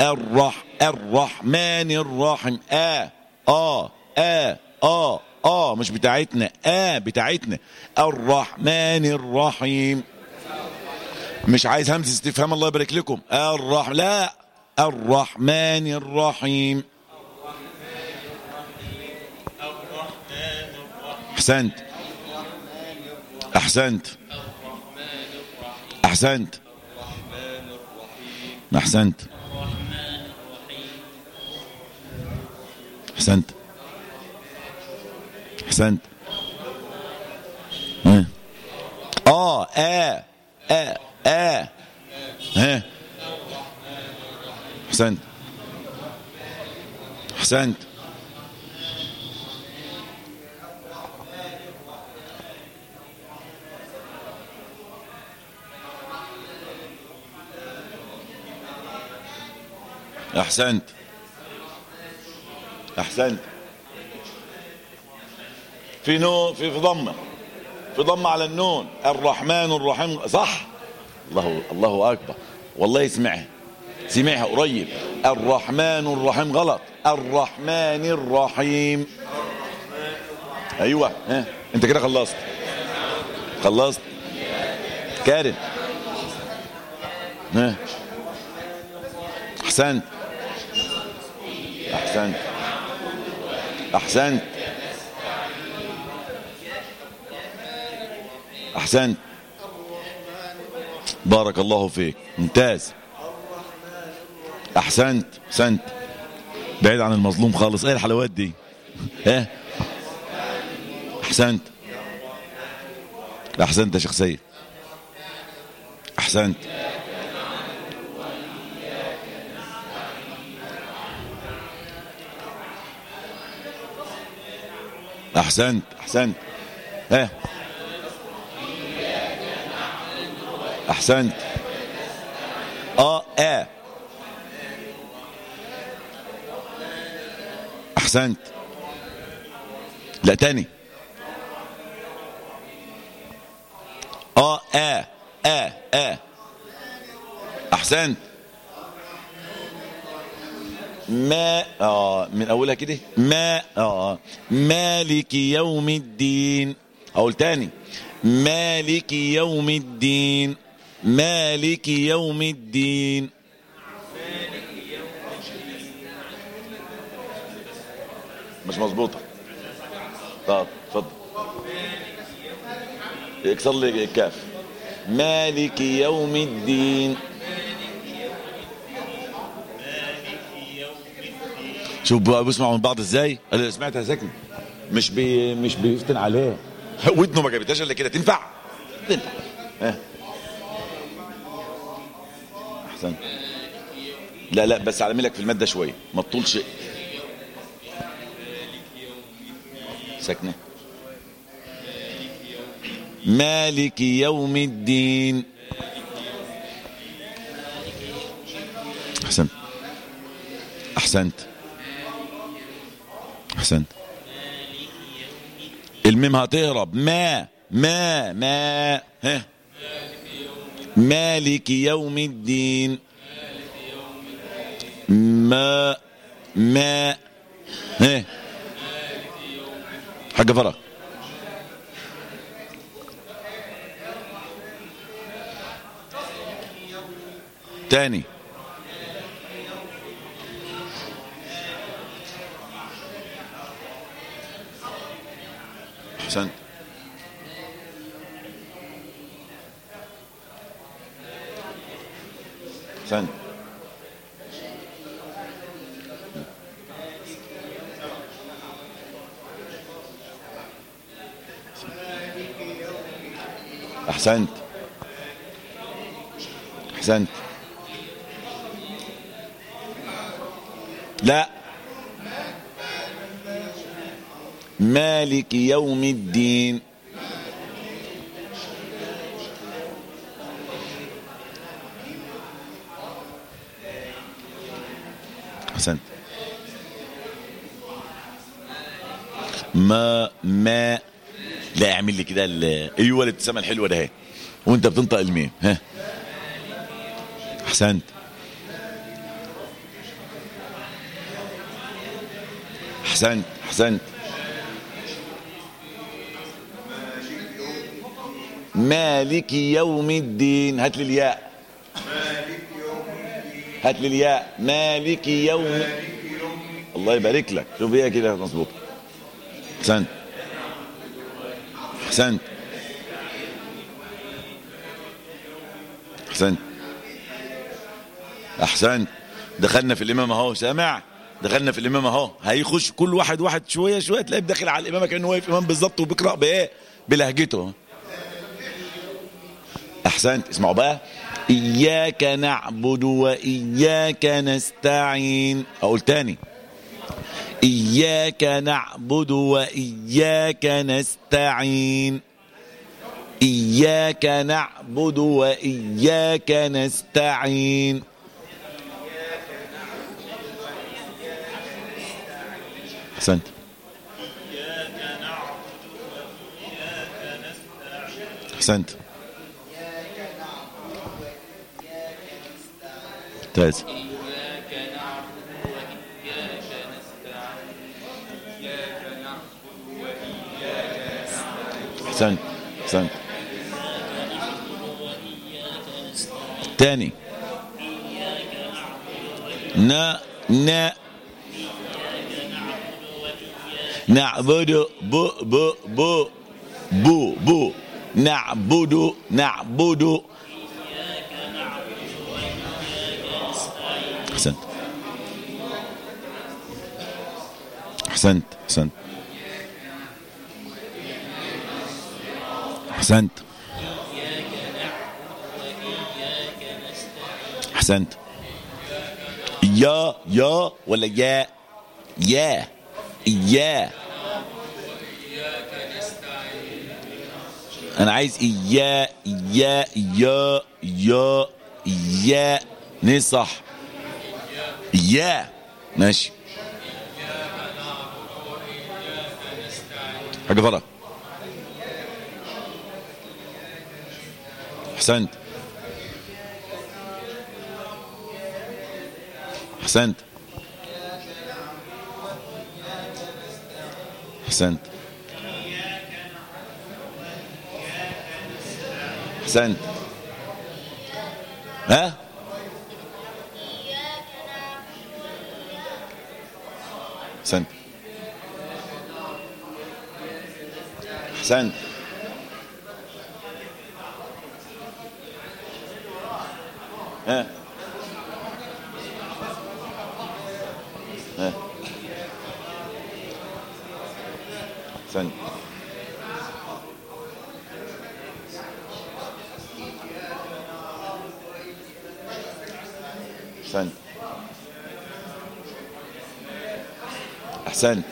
الرح الرحمن الرحيم. آه آه آه آه آه مش بتاعتنا. آه بتاعتنا. الرحمن الرحيم. مش عايز همزة استفهام الله يبارك لكم. الرح لا. الرحمن الرحيم. أحسنت. أحسنت. أحسنت. أحسنت. أحسنت. ها. آه آه آه آه ها. احسنت احسنت احسنت احسنت في نون في في ضمه في ضمه على النون. الرحمن الرحيم. صح؟ الله الله أكبر. والله يسمعها سمعها قريب. الرحمن الرحيم غلط. الرحمن الرحيم. أيوه. ها. أنت كده خلصت. خلصت. كارم ها. احسنت احسنت احسنت احسنت بارك الله فيك. ممتاز. أحسنت أحسنت. بعيد عن المظلوم خالص. إيه الحلوات دي؟ ها أحسنت. أحسنت يا شيخ سيد. أحسنت. أحسنت أحسنت. ها أحسنت. آه. أحسنت. لا تاني. آه آه آه آه. أحسنت. ما آه من أولها كده. ما آه مالك يوم الدين. أقول تاني. مالك يوم الدين. مالك يوم الدين. مظبوطة. طب اتفضل. اكسر لي الكاف. مالك يوم الدين. شوف بيسمعوا من بعض إزاي؟ اللي سمعتها ساكن مش بي مش بيفتن عليه ودنه ما جابتهاش إلا كده. تنفع؟ تنفع. أحسن. لا لا بس على ملك في المادة شوية. ما تطولش. ساكنه مالك يوم الدين. أحسنت. أحسنت. أحسنت. الميم هتهرب. ما ما ما. ها. مالك يوم الدين. ما ما. ها. حاجة فرق. تاني. احسنت احسنت أحسنت. أحسنت. لا. مالك يوم الدين. أحسنت. ما ما لا اعمل لي كده أيوه الابتسامة الحلوة ده وانت بتنطق الميم ها؟ أحسنت. أحسنت أحسنت. مالك يوم الدين. هات لي الياء. هات لي الياء. مالك يوم. الله يبارك لك. شوف هي كده مظبوط أحسنت. أحسنت. أحسنت. أحسنت. دخلنا في الإمام أهو سامع؟ دخلنا في الإمام أهو. هيخش كل واحد واحد شوية شوية تلاقيه داخل على الإمام كأنه واقف إمام بالظبط وبيقرأ بإيه؟ بلهجته. أحسنت. اسمعوا بقى. إياك نعبد وإياك نستعين. أقول تاني. إياك نعبد وإياك نستعين.
إياك نعبد وإياك نستعين. أحسنت. أحسنت. ممتاز.
احسنت احسنت تاني. نا نا نعبد بو بو بو بو بو. نعبد نعبد. احسنت احسنت احسنت أحسنت. أحسنت. يا يا ولا يا؟ يا. يا. أنا عايز يا يا يا يا يا. نيه صح يا. ماشي. حاجة فرق أحسنت. أحسنت. أحسنت. أحسنت. ها؟ أحسنت. أحسنت. احسنت أحسنت.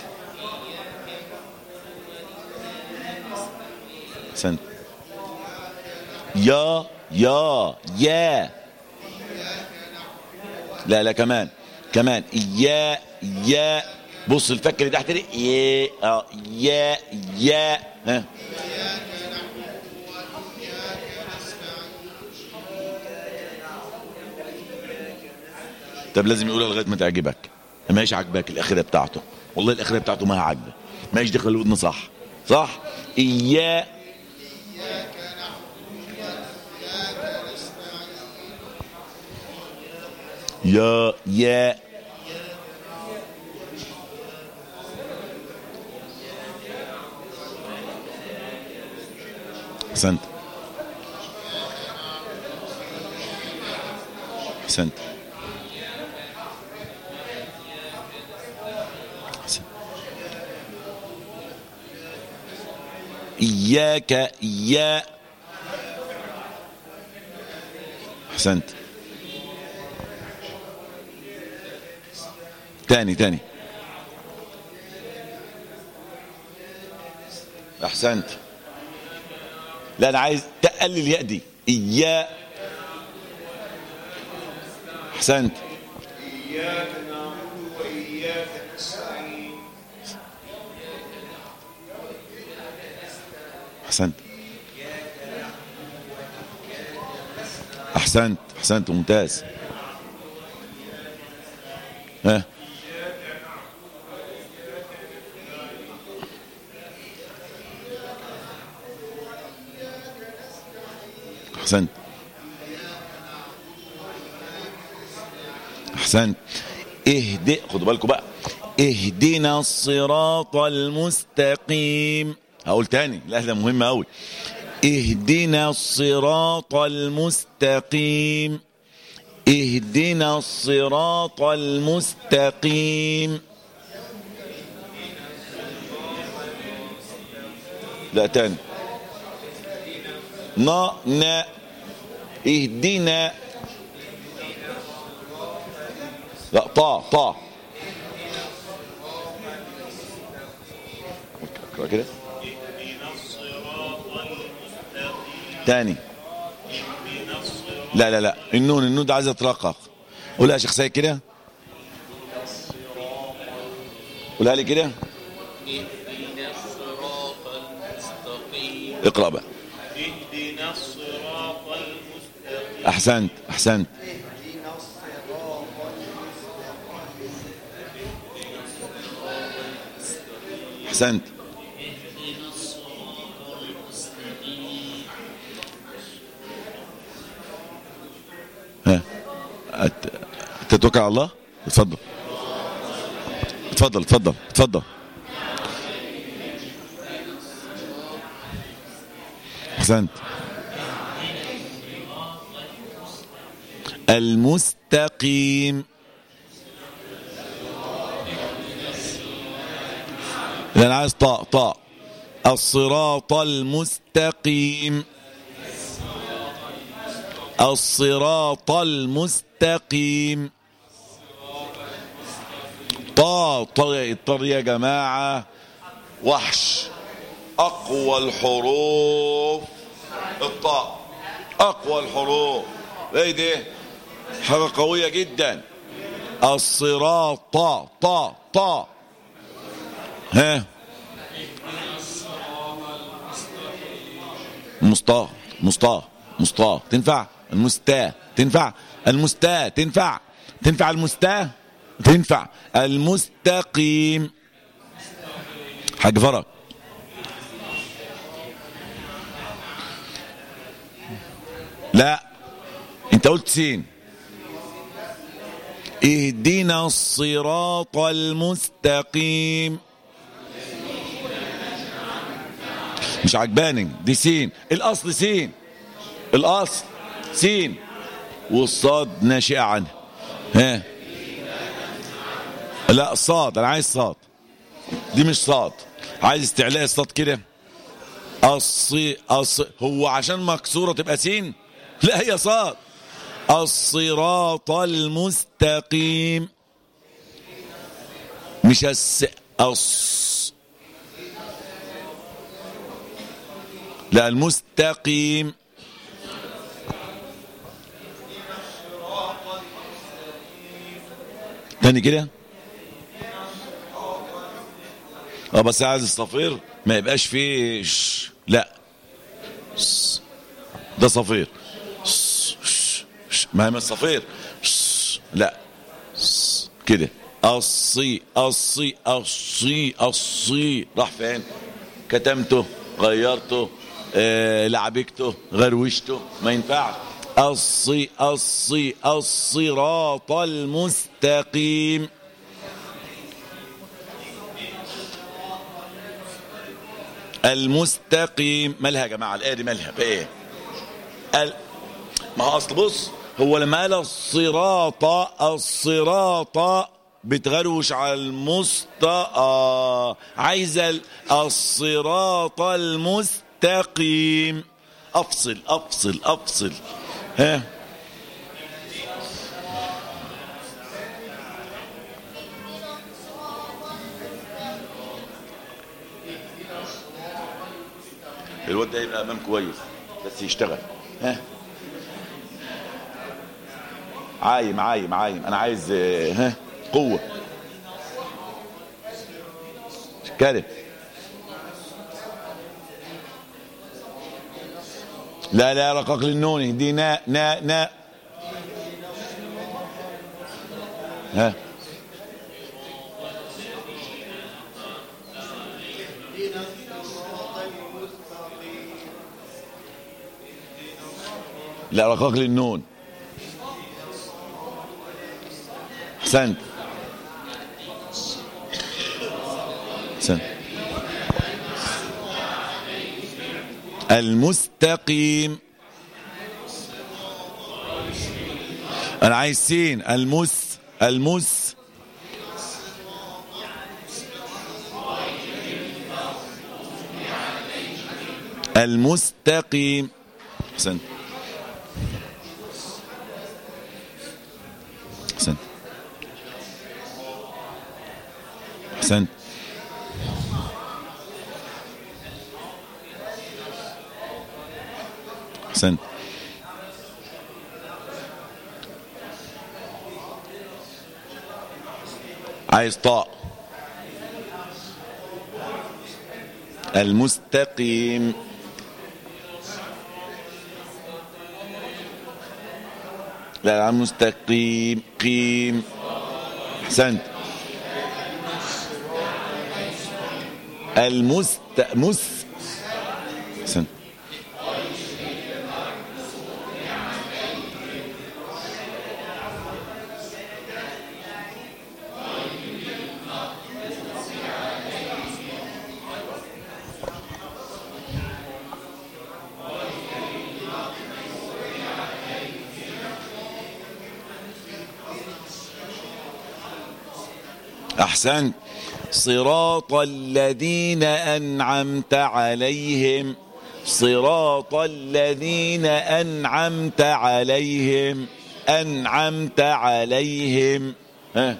أحسنت. يا يا يا. لا لا كمان كمان يا يا بص الفك اللي تحت دي يا آه يا ها؟ طب لازم يقولها لغاية ما تعجبك. ما هيش عاجباك الأخيرة بتاعته. والله الأخيرة بتاعته ما عاجبه. ما هيش دخل الودن صح. صح؟ اياه يا يا احسنت احسنت أحسنت. إياك إيا أحسنت تاني تاني. أحسنت. لا أنا عايز تقلل الياء دي. إيا أحسنت.
إياك نعبد وإياك نستعين
أحسنت. أحسنت. أحسنت. ممتاز ها أحسنت أحسنت اهدئ خدوا بالكم بقى. اهدنا الصراط المستقيم. هقول تاني لا ده مهم قوي اهدنا الصراط المستقيم. اهدنا الصراط المستقيم. لا تاني. نا نا اهدنا لا طا طا. كده. تاني. لا لا لا. النون النون ده عايزة ترقق. قولها يا شيخ سيد كده. قولها لي كده. اقرأ بقى
اهدنا الصراط المستقيم
أحسنت أحسنت. أحسنت. ها تتوكل على الله؟ اتفضل. اتفضل اتفضل اتفضل. أحسنت. المستقيم. أنا عايز طاء طاء. الصراط المستقيم. الصراط المستقيم. طا طا الطر يا جماعة. وحش. أقوى الحروف. الطاء. أقوى الحروف. إيه دي؟ حاجة قوية جدا. الصراط طا طا ها؟ مسطا مسطا مسطا تنفع؟ المستا تنفع؟ المستا تنفع؟ تنفع المستا تنفع. المستقيم. حاج فرج لا. انت قلت سين. اهدنا الصراط المستقيم. مش عجباني. دي سين. الأصل سين. الأصل سين. والصاد ناشئه عنها ها؟ لا صاد. أنا عايز صاد. دي مش صاد. عايز استعلاء الصاد كده. الصي الص هو عشان مكسورة تبقى سين؟ لا هي صاد. الصراط المستقيم مش الس الص لا المستقيم تاني كده آه بس عايز الصفير ما يبقاش فيه. لا. ده صفير. ما من الصفير. لا. كده. الصي الصي الصي الصي. راح فين؟ كتمته غيرته آه لعبكته غروشته. ما ينفعش. الصي الصي الصراط المستقيم. المستقيم. مالها يا جماعة؟ الايه دي مالها؟ بإيه. ما هو أصل بص هو لما قال الصراط الصراط بتغروش على المست آه عايز ال- الصراط المستقيم. أفصل أفصل أفصل. ها؟ الواد ده يبقى إمام كويس بس يشتغل. ها؟ عايم عايم عايم. أنا عايز آه، ها قوة. كارم لا لا رقاق للنوني. دي ناء ناء ناء ها. لا رقاق للنون. احسنت احسنت المستقيم. أنا عايز سين. المس المس. المستقيم. احسنت احسنت احسنت عايز طاء المستقيم. لا لا مستقيم. قيم. احسنت المست مس احسنت احسنت صراط الذين أنعمت عليهم. صراط الذين أنعمت عليهم. أنعمت عليهم. ها؟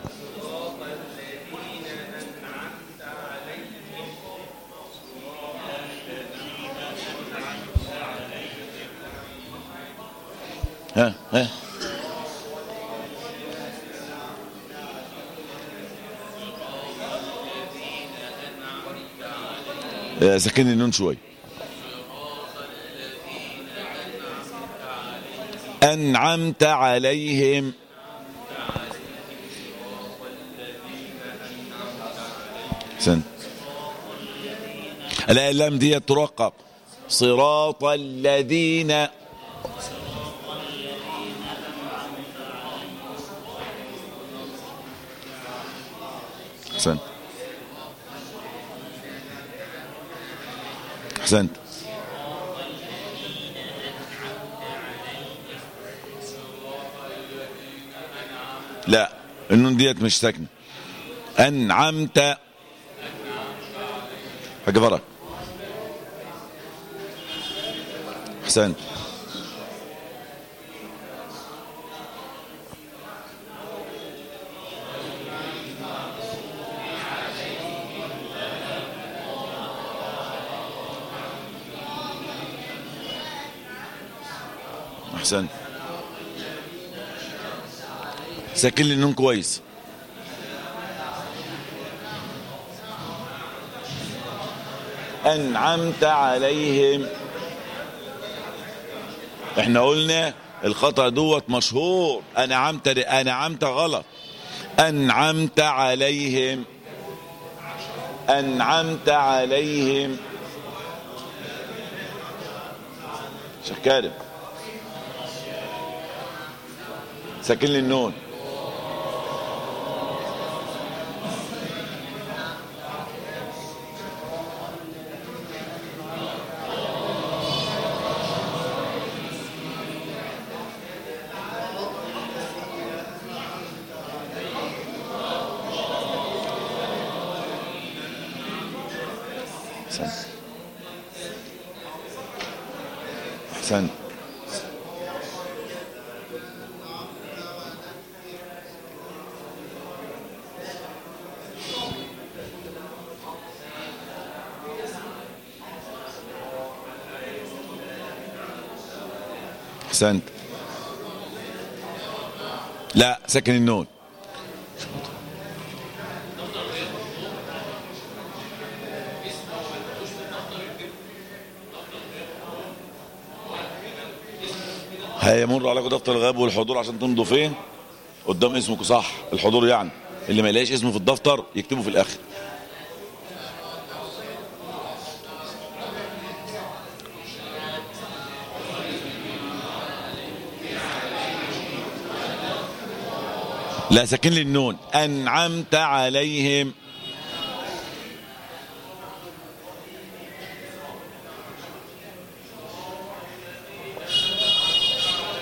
آه، سكن النون شوي. أنعمت عليهم. سن. لا اللام دي ترقق صراط الذين أحسنت. لا النون ديت مش ساكنة. أنعمت. حاجة فرق أحسنت. احسنت ساكن لي النون كويس. أنعمت عليهم. إحنا قلنا الخطأ دوت مشهور. أنعمت أنعمت غلط. أنعمت عليهم. أنعمت عليهم. شيخ ساكن لي النون احسنت لا سكن النون. هيمر عليكم دفتر الغياب والحضور عشان تمضوا فين؟ قدام اسمكم صح. الحضور يعني. اللي ما يلاقيش اسمه في الدفتر يكتبه في الآخر. لا ساكن لي النون. أنعمت عليهم.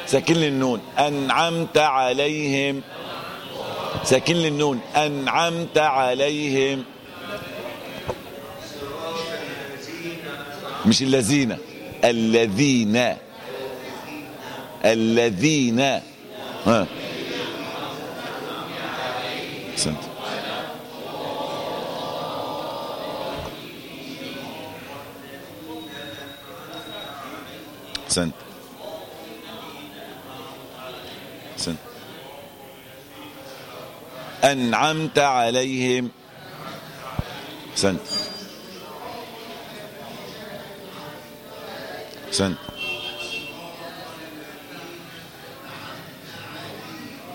ساكن لي النون. أنعمت عليهم. ساكن لي النون. أنعمت عليهم. مش الذين. الذين. الذين. ها. أحسنت. أحسنت. أحسنت. أنعمت عليهم. أحسنت. أحسنت.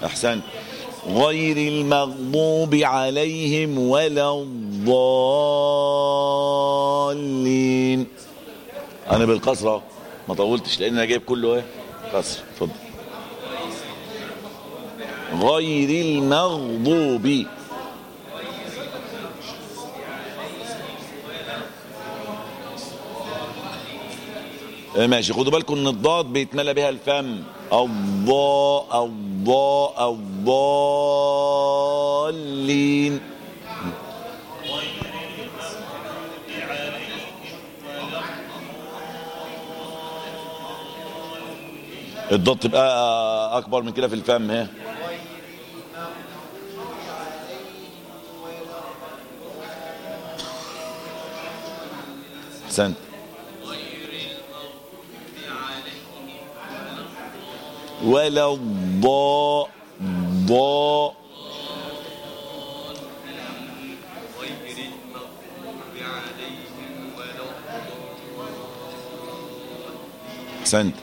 أحسنت. غير المغضوب عليهم ولا الضالين. أنا بالقصره ما طولتش لأن أنا جايب كله إيه؟ قصر اتفضل. غير المغضوب ماشي خدوا بالكم إن الضاد بيتملى بها الفم. الضاء الضاء الضالين. الضاد تبقى أكبر من كده في الفم ها؟ احسنت ولا الضاء ضاء. احسنت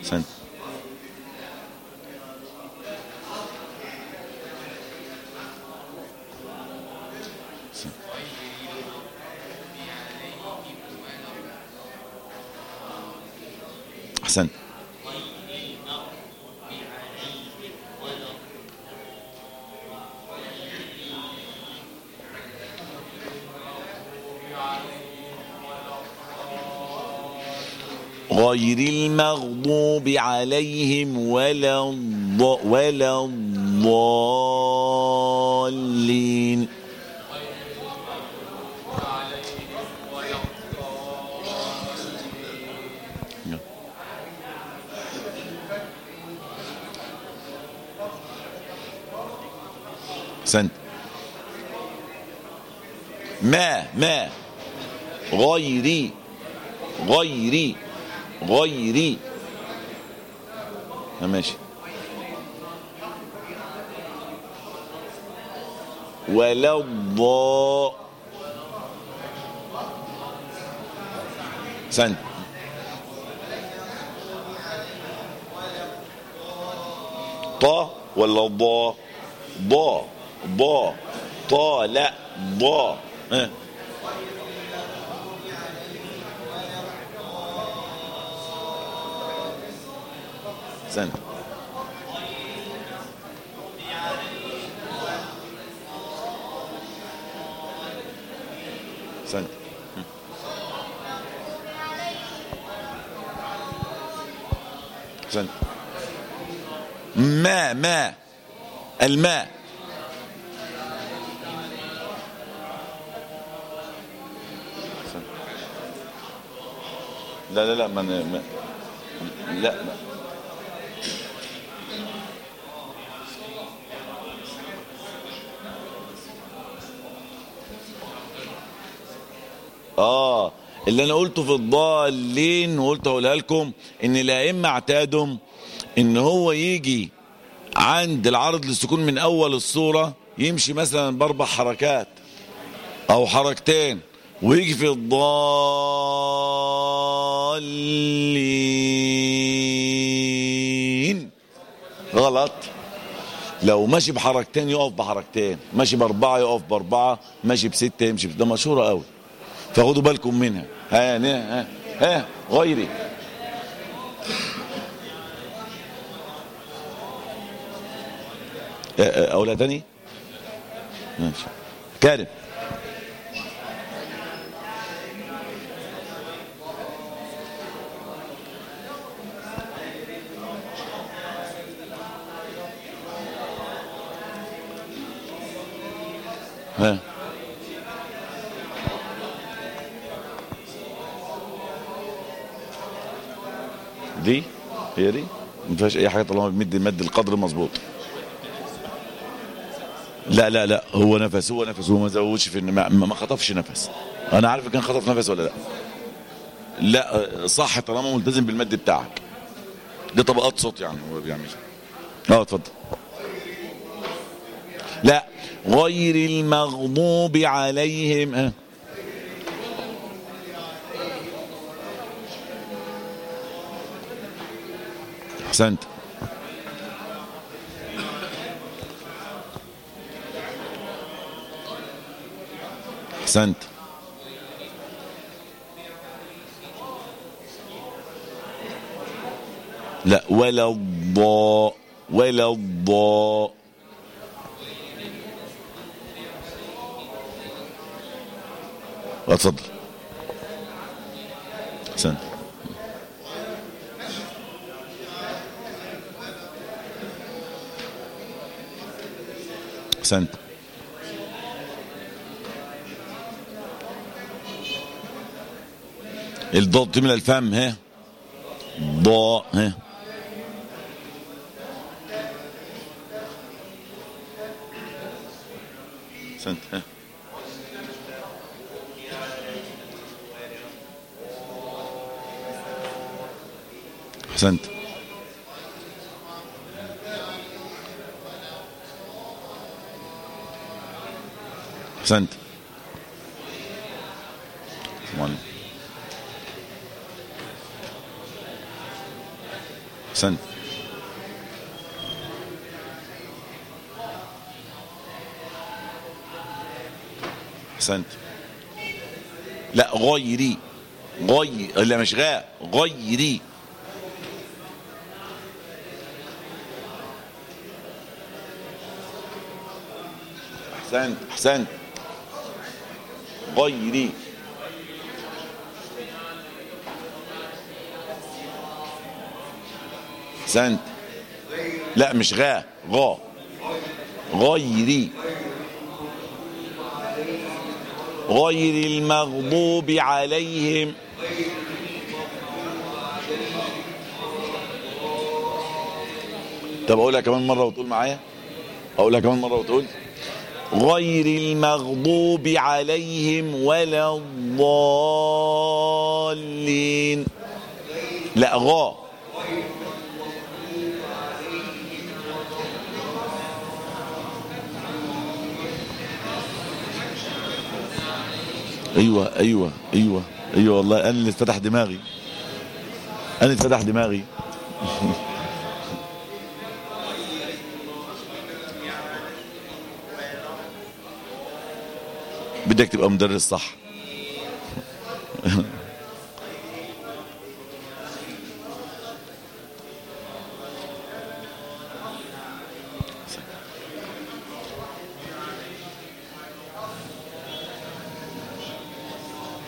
احسنت احسنت غير المغضوب عليهم. ولا الضالين ما ما. غيري. غيري. غيري. آه، ماشي. ولا الضاء. سنت طا ولا ضا ضا ضا طا لا ضا ها. سنت سنت سنت ما ما. الماء. لا لا لا ما ما لا ما. آه اللي أنا قلته في الضالين وقلت أقولها لكم إن الائمه اعتادوا إن هو يجي عند العرض للسكون من أول الصورة يمشي مثلا بأربع حركات أو حركتين ويجي في الضالين. غلط. لو ماشي بحركتين يقف بحركتين ماشي بأربعة يقف بأربعة ماشي بستة يمشي. ده مشهورة قوي. فخدوا بالكم منها. ها ها ها, غيري. اقولها تاني؟ ماشي. كارم. دي؟ هي دي؟ ما فيهاش أي حاجة طالما بيمد المد القدر مظبوط لا لا لا هو نفس هو نفس هو ما زودش في ما, ما خطفش نفس. أنا عارف كان خطف نفس ولا لا. لا صح طالما ملتزم بالمد بتاعك. دي طبقات صوت يعني هو بيعمل آه اتفضل. لا. غير المغضوب عليهم. ها أحسنت. أحسنت. لا. ولا الضاء ولا الضاء. اتفضل. احسنت احسنت الضاد من الفم ها؟ ضاء ها؟ أحسنت. أحسنت. أحسنت. أحسنت. لا غيري. غير لا مش غاء غيري. احسنت احسنت غيري. احسنت لا مش غا غا. غيري. غير المغضوب عليهم. طب أقولها كمان مرة وتقول معايا؟ أقولها كمان مرة وتقول؟ غير المغضوب عليهم ولا الضالين. لا غا. أيوه أيوه أيوه أيوه والله أنا اللي فتح دماغي. أنا اللي فتح دماغي. <laughs> بدك تبقى مدرس صح.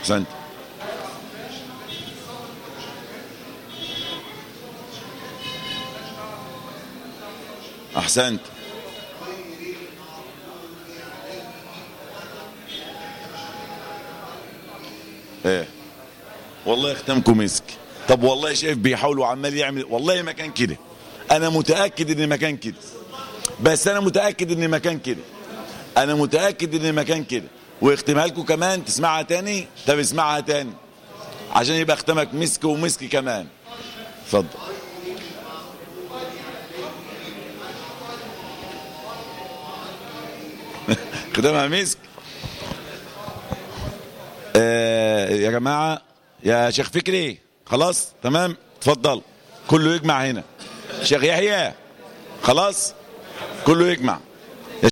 أحسنت. أحسنت. والله ختمكم مسك. طب والله شايف بيحاول وعمال يعمل والله ما كان كده. أنا متأكد إن ما كان كده. بس أنا متأكد إن ما كان كده. أنا متأكد إن ما كان كده. واختمها لكم كمان تسمعها تاني؟ طب اسمعها تاني. عشان يبقى ختمك مسك ومسك كمان. اتفضل. <laughs> ختمها مسك. آه يا جماعة يا شيخ فكري خلاص تمام؟ اتفضل. كله يجمع هنا. شيخ يحيى خلاص؟ كله يجمع.